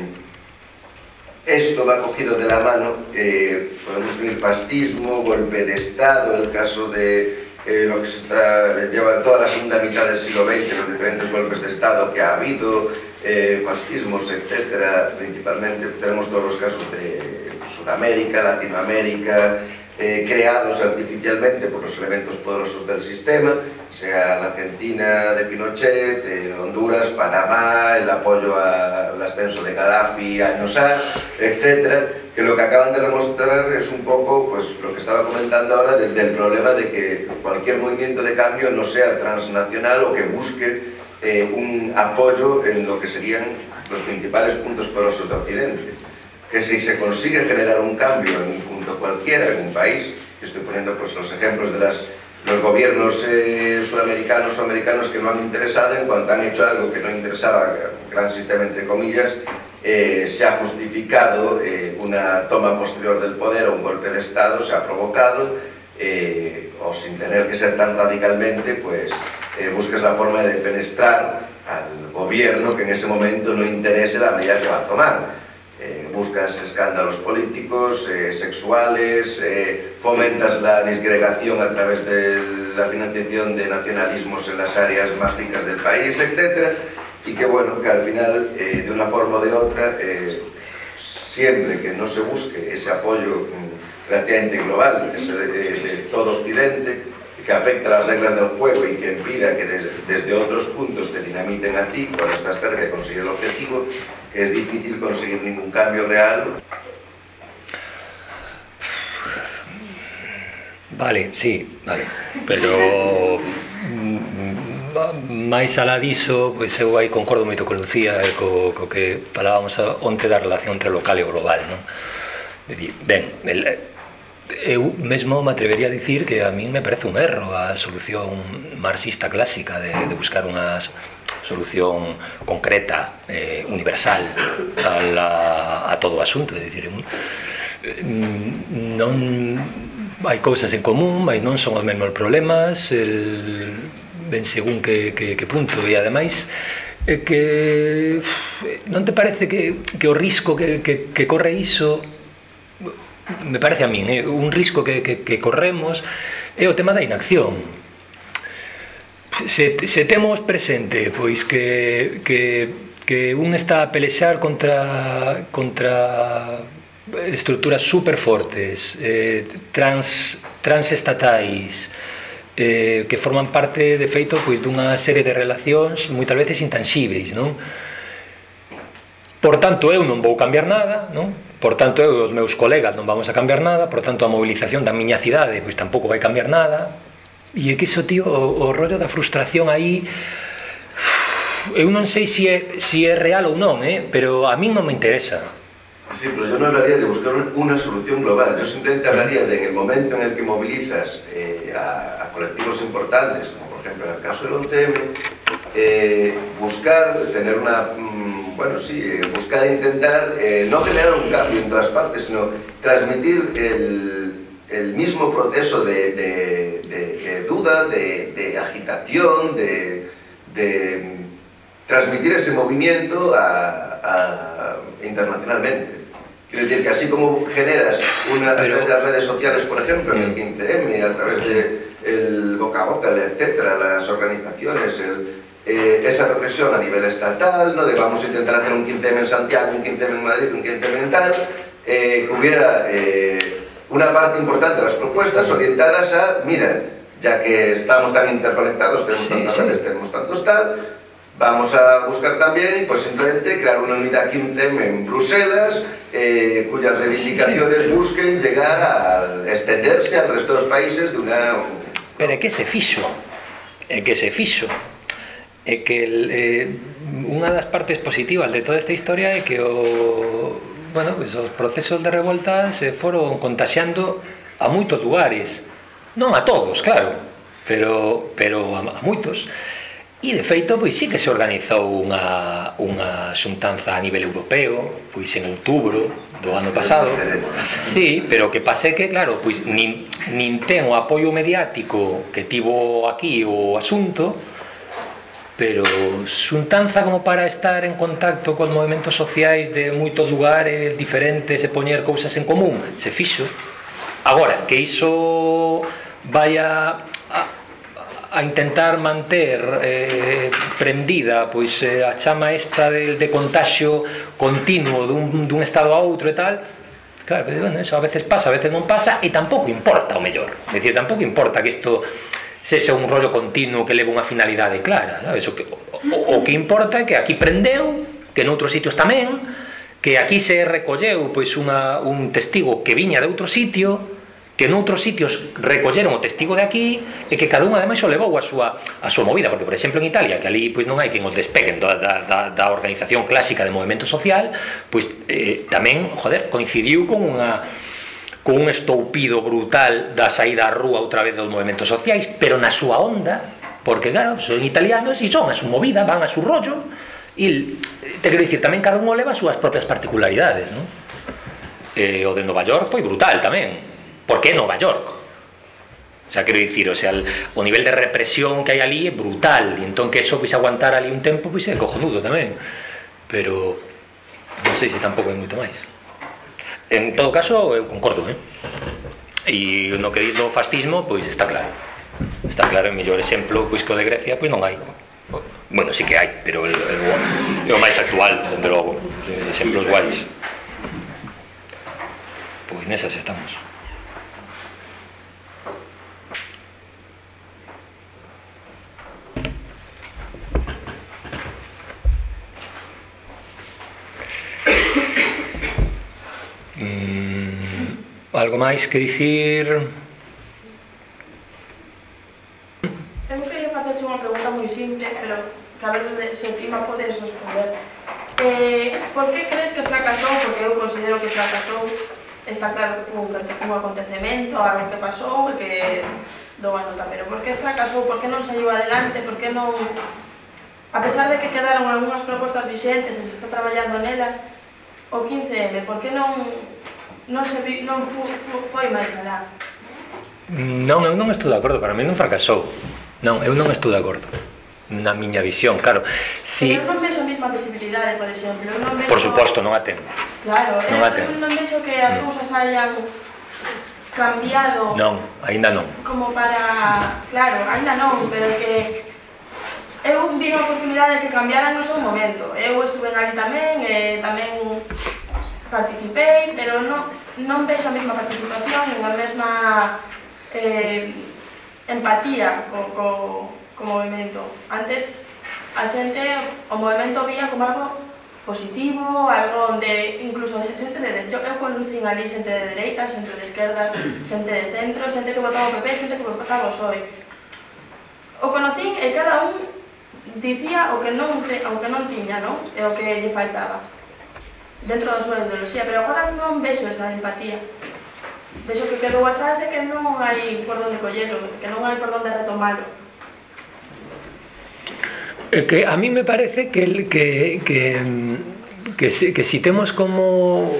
esto va cogido de la mano, eh, podemos unir fascismo, golpe de Estado, el caso de eh, lo que se está, lleva toda la segunda mitad del siglo XX, los diferentes golpes de Estado que ha habido, eh, fascismos, etcétera, principalmente. Tenemos todos los casos de Sudamérica, Latinoamérica, eh, creados artificialmente por los elementos poderosos del sistema, sea la Argentina de Pinochet, eh, Honduras, Panamá, el apoyo al ascenso de Gaddafi años A, etcétera, que lo que acaban de demostrar es un poco pues, lo que estaba comentando ahora del, del problema de que cualquier movimiento de cambio no sea transnacional o que busque eh, un apoyo en lo que serían los principales puntos porosos de Occidente que si se consigue generar un cambio en un punto cualquiera, en un país, estoy poniendo pues, los ejemplos de las, los gobiernos eh, sudamericanos o americanos que no han interesado en cuanto han hecho algo que no interesaba, gran sistema entre comillas, eh, se ha justificado eh, una toma posterior del poder o un golpe de Estado, se ha provocado, eh, o sin tener que ser tan radicalmente, pues eh, busques la forma de defenestrar al gobierno que en ese momento no interese la medida que va a tomar eh, buscas escándalos políticos, eh, sexuales, eh, fomentas la disgregación a través de la financiación de nacionalismos en las áreas más ricas del país, etc. Y que bueno, que al final, de una forma o de otra, siempre que no se busque ese apoyo mm, relativamente global ese de, de, todo Occidente, que afecta las reglas del juego y que impida que desde otros puntos te dinamiten a ti cuando estás cerca de conseguir el objetivo, que es difícil conseguir ningún cambio real. Vale, sí, vale. Pero mm, mm, máis alá diso, pois eu aí concordo moito con Lucía e co, co que falábamos onte da relación entre local e global, non? Dicir, ben, el, eu mesmo me atrevería a dicir que a min me parece un erro a solución marxista clásica de, de buscar unhas solución concreta, eh, universal a, la, a todo o asunto, é dicir, eh, non hai cousas en común, mas non son os mesmos problemas, el, ben según que, que, que punto, e ademais, é que non te parece que, que o risco que, que, que corre iso me parece a min, eh, un risco que, que, que corremos é o tema da inacción se, se temos presente pois que, que, que un está a pelexar contra, contra estruturas super fortes, eh, trans, transestatais, eh, que forman parte, de feito, pois dunha serie de relacións moitas veces intanxíveis, non? Por tanto, eu non vou cambiar nada, non? Por tanto, eu e os meus colegas non vamos a cambiar nada, por tanto, a movilización da miña cidade pois tampouco vai cambiar nada, E é que iso, tío, o, o rollo da frustración aí eu non sei se si é, si é real ou non, eh? pero a mí non me interesa. Sí, pero yo no hablaría de buscar una solución global, yo simplemente hablaría de en el momento en el que movilizas eh, a, a colectivos importantes, como por ejemplo en el caso del 11M, eh, buscar, tener una, mmm, bueno, sí, eh, buscar intentar eh, no generar un cambio en todas partes, sino transmitir el, el mismo proceso de, de, de, de duda, de, agitación, de, transmitir ese movimiento a, a, internacionalmente. Quiero decir que así como generas una, a través de las redes sociales, por ejemplo, en el 15M, a través de el boca a boca, etcétera, las organizaciones, el, eh, esa represión a nivel estatal, ¿no? de vamos a intentar hacer un 15M en Santiago, un 15M en Madrid, un 15M en tal, eh, que hubiera eh, una parte importante de las propuestas orientadas a, mira, ya que estamos tan interconectados, tenemos sí, tantas sí. redes, tenemos tantos tal, vamos a buscar también, pues simplemente crear una unidad 15M en Bruselas, eh, cuyas reivindicaciones sí, busquen llegar a extenderse al resto de los países de una... Pero é que se fixo, é que se fixo, é que eh, unha das partes positivas de toda esta historia é que o, bueno, pois pues, os procesos de revolta se foron contaxiando a moitos lugares. Non a todos, claro, pero, pero a, a moitos. E de feito, pois sí que se organizou unha, unha xuntanza a nivel europeo, pois en outubro do ano pasado. Sí, pero que pase que, claro, pois nin, nin ten o apoio mediático que tivo aquí o asunto, pero xuntanza como para estar en contacto con movimentos sociais de moitos lugares diferentes e poñer cousas en común se fixo. Agora que iso vaya a, a intentar manter eh, prendida pois eh, a chama esta de, de contagio continuo dun, dun estado a outro e tal claro, pero, bueno, eso a veces pasa, a veces non pasa e tampouco importa o mellor. É dicir, tampouco importa que isto sexa un rollo continuo que leva unha finalidade clara sabes? O, que, o, o que importa é que aquí prendeu que noutros sitios tamén que aquí se recolleu pois unha, un testigo que viña de outro sitio que noutros sitios recolleron o testigo de aquí e que cada un ademais o levou a súa, a súa movida porque por exemplo en Italia que ali pois non hai quen os despeguen da, da, da, da organización clásica de movimento social pois eh, tamén, joder, coincidiu con unha con un estoupido brutal da saída á rúa outra vez dos movimentos sociais, pero na súa onda, porque claro, son italianos e son a súa movida, van a súa rollo, e te quero dicir, tamén cada un leva as súas propias particularidades, non? Eh, o de Nova York foi brutal tamén. Por que Nova York? O sea, quero dicir, o sea, el, o nivel de represión que hai ali é brutal, e entón que eso pois aguantar ali un tempo pois é cojonudo tamén. Pero non sei se tampouco é moito máis. En todo caso, eu concordo, eh? E no que dito fascismo, pois está claro. Está claro, o mellor exemplo, pois que o de Grecia, pois non hai. Bueno, sí que hai, pero é o, o máis actual, dende logo. Exemplos guais. Pois nesas estamos. Algo máis que dicir? Eu queria facerche unha pregunta moi simple, pero que a ver se prima podes responder. Eh, por que crees que fracasou? Porque eu considero que fracasou. Está claro que foi un acontecemento, algo que pasou e que dou a nota. pero por que fracasou? Por que non saiu adelante? Por que non... A pesar de que quedaron algunhas propostas vixentes e se está traballando nelas, o 15M, por que non non, se vi, non fu, fu, foi máis alá. Non, eu non estou de acordo, para mí non fracasou. Non, eu non estou de acordo na miña visión, claro. Si Pero non vexo a mesma visibilidade, por exemplo, eu non vexo... Por suposto, non a ten. Claro, non eu ten. non vexo que as cousas hayan cambiado. Non, aínda non. Como para, claro, aínda non, pero que eu vi a oportunidade que cambiaran no seu momento. Eu estuve ali tamén, e tamén participei, pero non, non vexo a mesma participación e a mesma eh, empatía co, co, co movimento. Antes a xente o movimento vía como algo positivo, algo onde incluso xente de derecho, eu conducín ali xente de dereita, xente de esquerdas, xente de centro, xente que votaba o PP, xente que votaba o PSOE. O conocín e cada un dicía o que non, o que non tiña, non? E o que lle faltaba dentro da súa ideoloxía, pero agora non vexo esa empatía. Vexo que quedou atrás e que non hai por onde collelo, que non hai por onde retomalo. É que a mí me parece que que que que si, que si temos como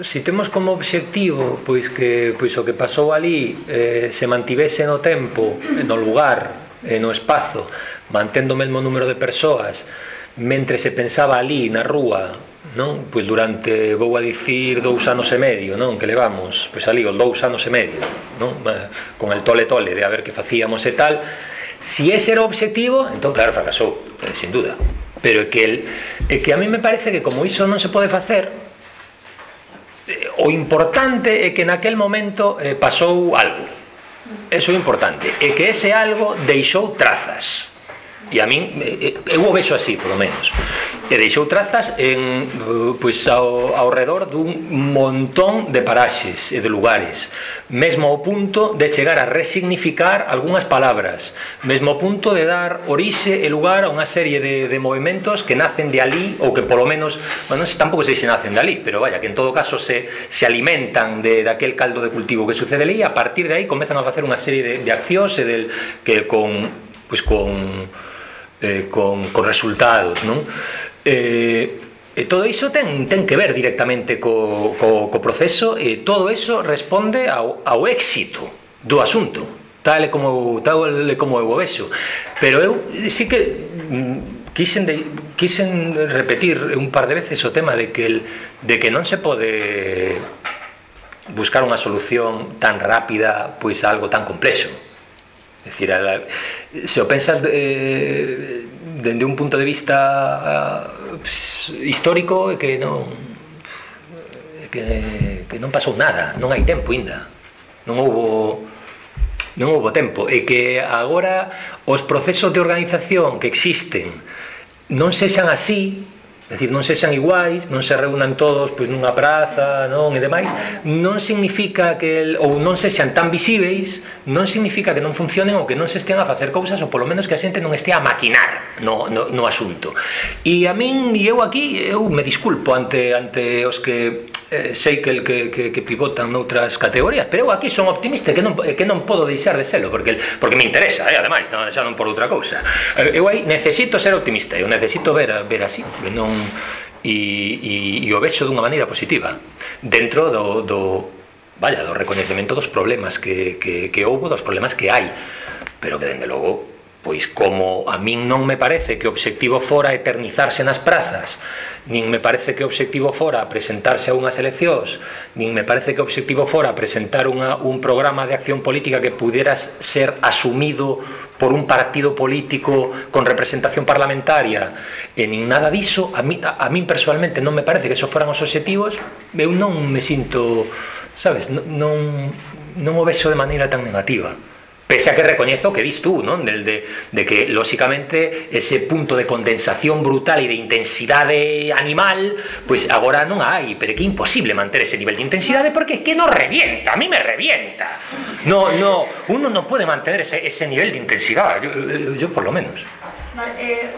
si temos como obxectivo pois que pois o que pasou ali eh, se mantivese no tempo, no lugar, eh, no espazo, mantendo o mesmo número de persoas, mentre se pensaba ali na rúa non? Pois durante, vou a dicir, dous anos e medio, non? Que levamos, pois ali, os dous anos e medio, non? Eh, con el tole-tole de a ver que facíamos e tal. Si ese era o obxectivo, entón, claro, fracasou, eh, sin duda. Pero é que, el, é que a mí me parece que como iso non se pode facer, o importante é que naquel momento eh, pasou algo. Eso é importante. É que ese algo deixou trazas e a min eh, eh, eu o vexo así, polo menos. E deixou trazas en, eh, pois, ao, ao redor dun montón de paraxes e de lugares. Mesmo ao punto de chegar a resignificar algunhas palabras. Mesmo ao punto de dar orixe e lugar a unha serie de, de movimentos que nacen de ali ou que polo menos bueno, tampouco se se nacen de ali pero vaya, que en todo caso se, se alimentan de, daquel caldo de cultivo que sucede ali a partir de aí comezan a facer unha serie de, de accións e del, que con, pois, con eh, con, con resultados non? Eh, E todo iso ten, ten que ver directamente co, co, co proceso e todo iso responde ao, ao éxito do asunto tal e como, tal e como eu o vexo pero eu sí que mm, quixen, de, quixen repetir un par de veces o tema de que, el, de que non se pode buscar unha solución tan rápida pois a algo tan complexo É dicir, ela, se o pensas eh, dende un punto de vista histórico é que non que, que non pasou nada, non hai tempo ainda. Non houbo non houbo tempo e que agora os procesos de organización que existen non sexan así É dicir, non sexan iguais, non se reúnan todos pois nunha praza, non, e demais, non significa que el, ou non sexan tan visíveis, non significa que non funcionen ou que non se estean a facer cousas ou polo menos que a xente non estea a maquinar no, no, no asunto. E a min, e eu aquí, eu me disculpo ante ante os que eh, el que, que, que pivotan noutras categorías pero eu aquí son optimista que non, que non podo deixar de selo porque, porque me interesa, eh, ademais non, xa non por outra cousa. Eh, eu aí necesito ser optimista eu necesito ver, ver así que non, e, e, e o vexo dunha maneira positiva. Dentro do, do vaya, do recoñecemento dos problemas que, que, que houbo, dos problemas que hai pero que dende logo Pois como a min non me parece que o obxectivo fora eternizarse nas prazas, nin me parece que o obxectivo fora presentarse a unhas eleccións, nin me parece que o obxectivo fora presentar unha, un programa de acción política que pudera ser asumido por un partido político con representación parlamentaria, e nin nada diso, a mí, a, a min personalmente non me parece que eso foran os obxectivos, eu non me sinto, sabes, non, non o vexo de maneira tan negativa. Pese a que recoñezo que dis tú, non? Del de, de que, lóxicamente, ese punto de condensación brutal e de intensidade animal, pues agora non hai, pero é que imposible manter ese nivel de intensidade porque é que non revienta, a mí me revienta. No, no, uno non pode mantener ese, ese nivel de intensidade, yo, yo, yo por lo menos. Eh,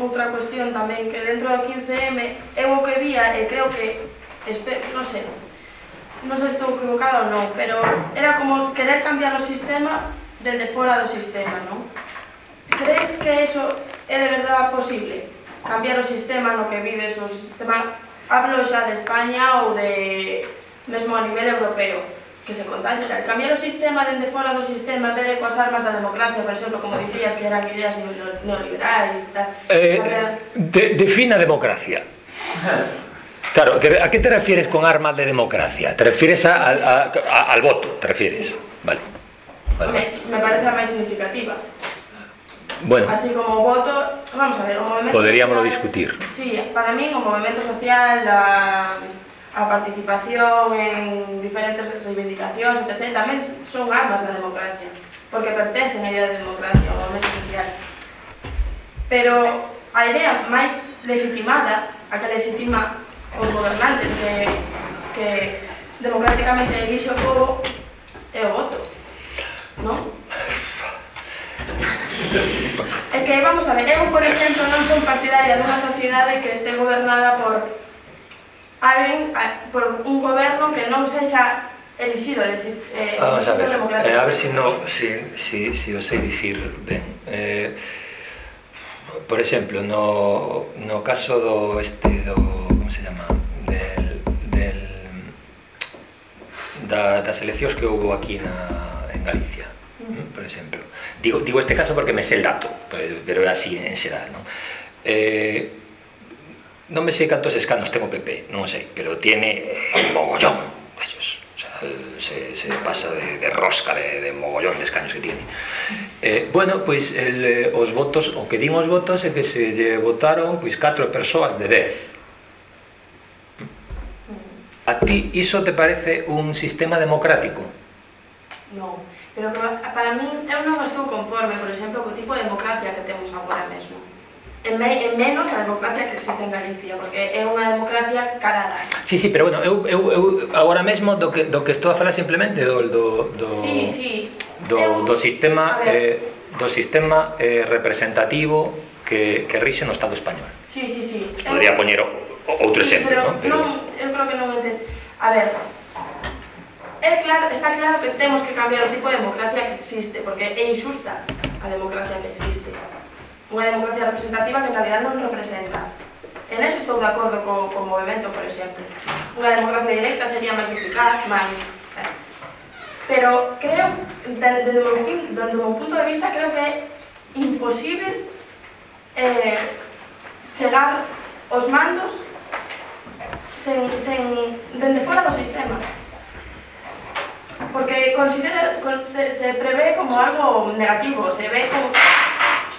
outra cuestión tamén, que dentro do 15M, eu o que vía, e creo que, espe, non sei, non sei se estou equivocada ou non, pero era como querer cambiar o sistema dende fora do sistema, non? Crees que eso é de verdade posible? Cambiar o sistema no que vives, o sistema, hablo xa de España ou de mesmo a nivel europeo, que se contase, cambiar o sistema dende fora do sistema en vez de coas armas da democracia, por exemplo, como dicías que eran ideas neoliberais, tal. Eh, de, defina democracia. Claro, ¿a qué te refieres con armas de democracia? ¿Te refieres a, a, a, al voto? ¿Te refieres? Vale. vale. Me, me, parece la más significativa. Bueno. Así como voto, vamos a ver, o movimiento. Podríamos social, discutir. Sí, para mí, como movimiento social, la, a participación en diferentes reivindicacións, etc., tamén son armas da democracia, porque pertencen a idea de democracia, ao momento social. Pero a idea máis legitimada, a que legitima os gobernantes que, que democráticamente elixe o povo é o voto, non? É que vamos a ver, eu por exemplo non son partidaria dunha sociedade que este gobernada por alguén, por un goberno que non sexa elixido, elixido eh, vamos a ver, eh, a ver se si no, si, si, si o sei dicir ben. Eh, por exemplo, no, no caso do este do llama del, del da, das eleccións que houve aquí na, en Galicia por exemplo. Digo, digo este caso porque me sé el dato pero é así en xeral non? Eh, non me sei cantos escanos ten o PP non sei, pero tiene un mogollón ellos o sea, se, se pasa de, de rosca de, de mogollón de escanos que tiene. Eh, bueno, pois el, os votos o que din os votos é que se lle votaron pois 4 persoas de 10 A ti iso te parece un sistema democrático? Non, pero para min eu non estou conforme, por exemplo, co tipo de democracia que temos agora mesmo. En, me, en menos a democracia que existe en Galicia, porque é unha democracia calada. Sí, sí, pero bueno, eu, eu, eu agora mesmo do que, do que estou a falar simplemente do, do, do, sí, sí. do, do sistema eh, do sistema eh, representativo que, que rixe no Estado español. Sí, sí, sí. Podría poñer outro sí, exemplo, pero, non? Pero... non? Eu creo que non entendo. A ver, é claro, está claro que temos que cambiar o tipo de democracia que existe, porque é injusta a democracia que existe. Unha democracia representativa que en realidad non representa. En eso estou de acordo co, co movimento, por exemplo. Unha democracia directa sería máis eficaz, máis... Eh. Pero creo, desde o o meu punto de vista, creo que é imposible eh, chegar os mandos sen, sen, dende fora do sistema porque considera, se, se prevé como algo negativo, se ve como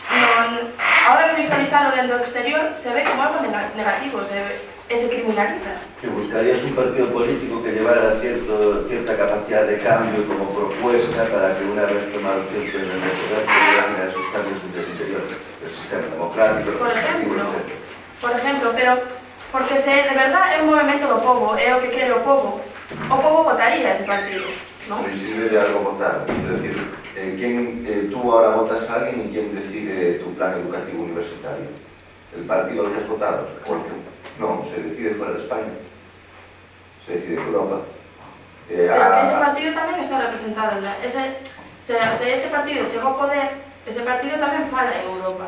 a hora de visualizarlo dentro do exterior se ve como algo negativo, se, e se criminaliza. Que buscarías un partido político que llevara cierto, cierta capacidad de cambio como propuesta para que una vez tomado cierto nivel de poder pudieran a esos cambios del interior del sistema democrático. Por ejemplo, por ejemplo, pero Porque se de verdad é un movimento do povo, é o que quere o povo, o povo votaría ese partido, non? Pero si debe algo votar, quero decir, eh, quen, eh, tú ahora votas a alguén e quen decide tu plan educativo universitario? El partido al que has votado, porque non, se decide fuera de España, se decide en Europa. Eh, Pero a... que ese partido tamén está representado, en la, ese, se, se ese partido chegou ao poder, ese partido tamén fala en Europa.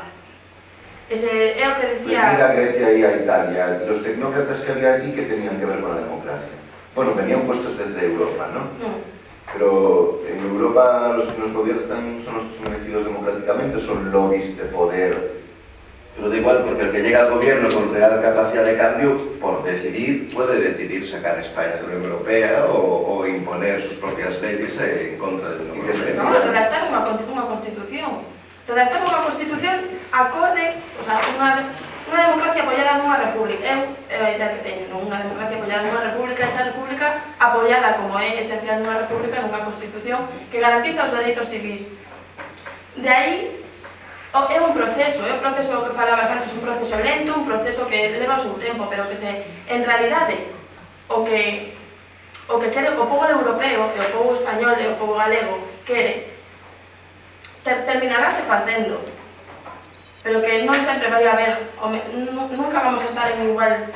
Ese é o que decía... Venir a Grecia e a Italia, los tecnócratas que había allí que tenían que ver con la democracia. Bueno, venían puestos desde Europa, ¿no? No. Pero en Europa los que nos gobiernan son los que son elegidos democráticamente, son lobbies de poder. Pero da igual, porque el que llega al gobierno con real capacidad de cambio, por decidir, puede decidir sacar a España de la Unión Europea o, o imponer sus propias leyes en contra de la Unión Europea. No, redactar unha, unha constitución. Redactar unha constitución acorde, o sea, unha, unha democracia apoiada nunha república, eu, eu a idea que teño, non? unha democracia apoiada nunha república, esa república apoiada como é esencial nunha república, nunha constitución que garantiza os dereitos civis. De aí, o, é un proceso, é un proceso que falabas antes, un proceso lento, un proceso que leva o seu tempo, pero que se, en realidade, o que o que quere o pobo europeo e o pobo español e o pobo galego quere ter, terminarase facendo pero que non sempre vai haber, nunca vamos a estar en igual,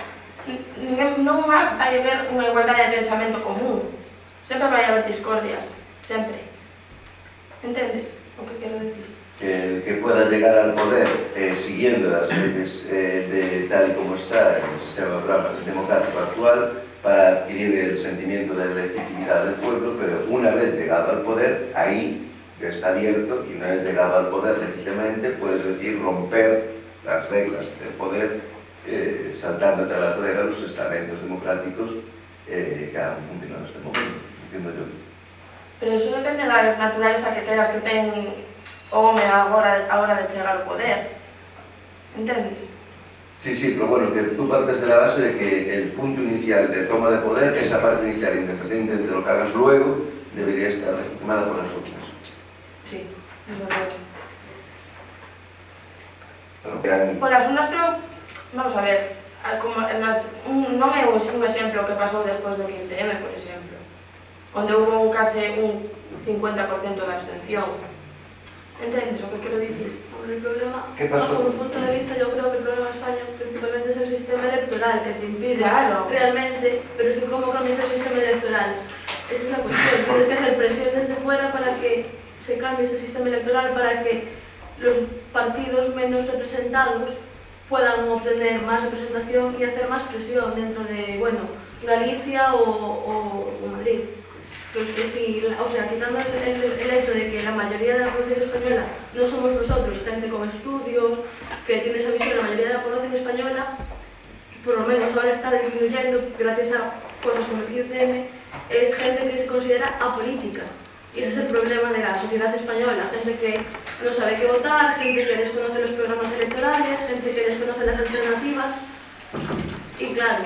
non vai haber unha igualdade de pensamento común, sempre vai haber discordias, sempre. Entendes o que quero decir? El que pueda llegar al poder eh, siguiendo las leyes eh, de tal como está el sistema democrático actual para adquirir el sentimiento de legitimidad del pueblo, pero una vez llegado al poder, ahí que está abierto y una vez llegado al poder legítimamente puedes decir romper las reglas del poder eh, saltando de la torera los estamentos democráticos eh, que han funcionado en este momento, entiendo yo. Pero eso depende da naturaleza que queras que ten o home agora a hora de chegar ao poder. Entendes? Sí, sí, pero bueno, que tú partes de la base de que el punto inicial de toma de poder, esa parte inicial, independiente de lo que hagas luego, debería estar legitimada por las otras. Polas zonas pero, vamos a ver, como nas, un, non é un, un exemplo que pasou despois do 15M, por exemplo, onde houve un case un 50% da abstención. Entendes o que quero dicir? Hombre, o problema, que pasou? bajo un punto de vista, yo creo que o problema de España principalmente é es o sistema electoral que te impide claro. realmente, pero es que como cambias o sistema electoral, esa é es a cuestión, tienes que hacer presión desde fuera para que se cambie ese sistema electoral para que los partidos menos representados puedan obtener más representación y hacer más presión dentro de, bueno, Galicia o, Madrid. Pues si, o sea, quitando el, hecho de que la mayoría de la población española no somos nosotros, gente con estudios, que tiene esa visión, la mayoría de la población española, por lo menos ahora está disminuyendo gracias a cosas como el 15M, es gente que se considera apolítica. Y ese es el problema de la sociedad española, gente que no sabe qué votar, gente que desconoce los programas electorales, gente que desconoce las alternativas. Y claro...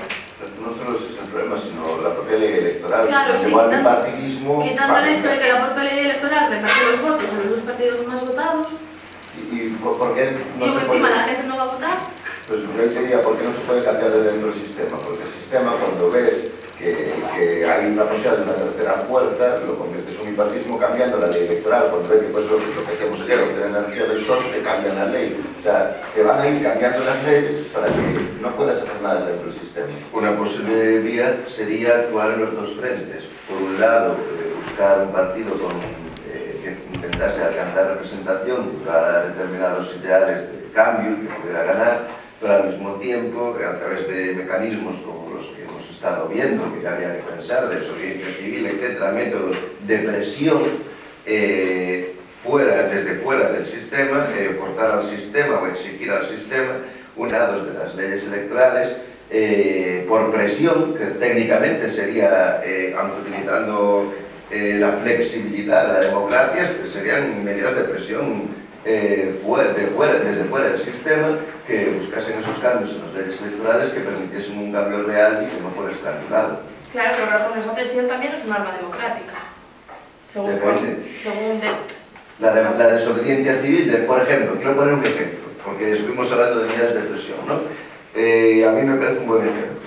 No solo ese es el problema, sino la propia ley electoral. Claro, sí, igual quitando, partidismo, quitando el hecho de que la propia ley electoral reparte los votos a los dos partidos más votados. ¿Y, y por qué no y se encima puede... la gente no va a votar? Pues yo diría, ¿por qué no se puede cambiar de dentro del sistema? Porque el sistema, cuando ves que, que hay una posibilidad de una tercera fuerza, lo conviertes en un bipartismo cambiando la ley electoral, cuando ves que pues, lo que decíamos ayer, la energía del sol, te cambian la ley. O sea, te van a ir cambiando las leyes para que no puedas hacer nada dentro del sistema. Una posible vía sería actuar en los dos frentes. Por un lado, eh, buscar un partido con, eh, que intentase alcanzar representación para determinados ideales de cambio que pudiera ganar, pero al mismo tiempo, a través de mecanismos como estado viendo, que habría que pensar, de desobediencia civil, etcétera, métodos de presión, eh, fuera, desde fuera del sistema, eh, forzar al sistema o exigir al sistema unados de las leyes electorales eh, por presión, que técnicamente sería, eh, aunque utilizando la flexibilidad de la democracia, serían medidas de presión eh, fuera, de fuera, desde fuera del sistema que buscasen esos cambios en las leyes electorales que permitiesen un cambio real y que no fuera estrangulado. Claro, pero esa presión también es un arma democrática. Según, Depende. según de, La, de- la desobediencia civil, de, por ejemplo, quiero poner un ejemplo, porque estuvimos hablando de medidas de presión, ¿no? Eh, a mí me parece un buen ejemplo.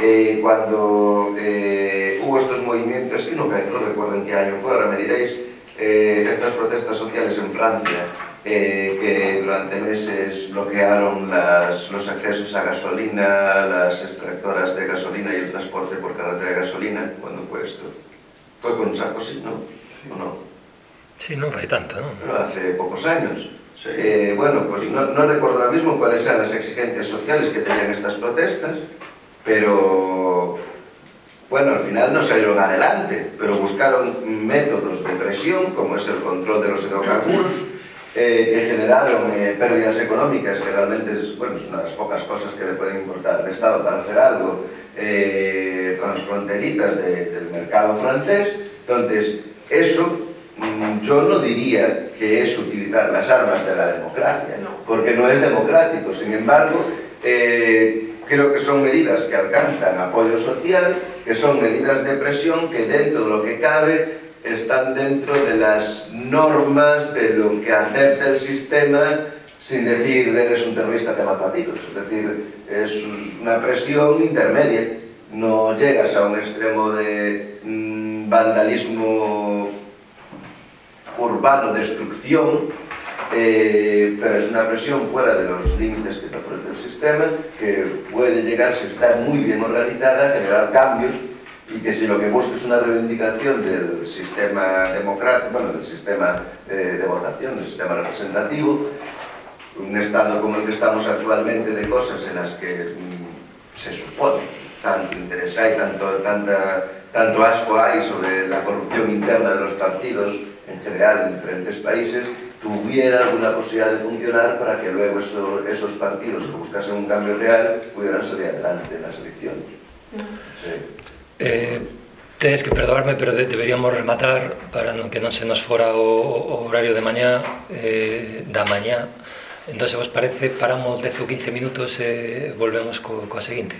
Eh, cuando eh, hubo estos movimientos, que no, no recuerdo en qué año fue, ahora me diréis, eh, estas protestas sociales en Francia, eh, que durante meses bloquearon las- los accesos a gasolina, las extractoras de gasolina y el transporte por carretera de gasolina, ¿cuándo fue esto? Fue con Sarkozy, ¿no? ¿O no? Sí, non fai tanto? Pero hace pocos años. Sí. Eh, bueno, pues no, no recuerdo ahora mismo cuáles eran las exigencias sociales que tenían estas protestas, pero bueno, al final no salieron adelante, pero buscaron métodos de presión, como es el control de los hidrocarburos, eh, que generaron eh, pérdidas económicas, que realmente es, bueno, es una de las pocas cosas que le pueden importar al Estado para hacer algo, eh, de- del mercado francés. Entonces, eso mm, yo no diría que es utilizar las armas de la democracia, No. porque no es democrático. Sin embargo, eh, creo que son medidas que alcanzan apoyo social, que son medidas de presión que dentro de lo que cabe están dentro de las normas de lo que acepta el sistema sin decir eres un terrorista te mato a tiros. Es decir, es una presión intermedia. No llegas a un extremo de mm, vandalismo urbano, destrucción, eh, pero es una presión fuera de los límites que te ofrece el sistema, que puede llegar, si está muy bien organizada, a generar cambios y que si lo que busca es una reivindicación del sistema democrático, bueno, del sistema eh, de votación, del sistema representativo, un estado como el que estamos actualmente de cosas en las que mm, se supone tanto interés hay, tanto, tanta, tanto asco hay sobre la corrupción interna de los partidos en general en diferentes países, tuviera alguna posibilidad de funcionar para que luego eso- esos partidos que buscasen un cambio real pudieran salir adelante en las elecciones. Sí. Eh, tedes que perdoarme, pero de, deberíamos rematar para non que non se nos fora o, o horario de mañá, eh, da mañá. Entón, se vos parece, paramos 10 ou 15 minutos e eh, volvemos co, coa seguinte.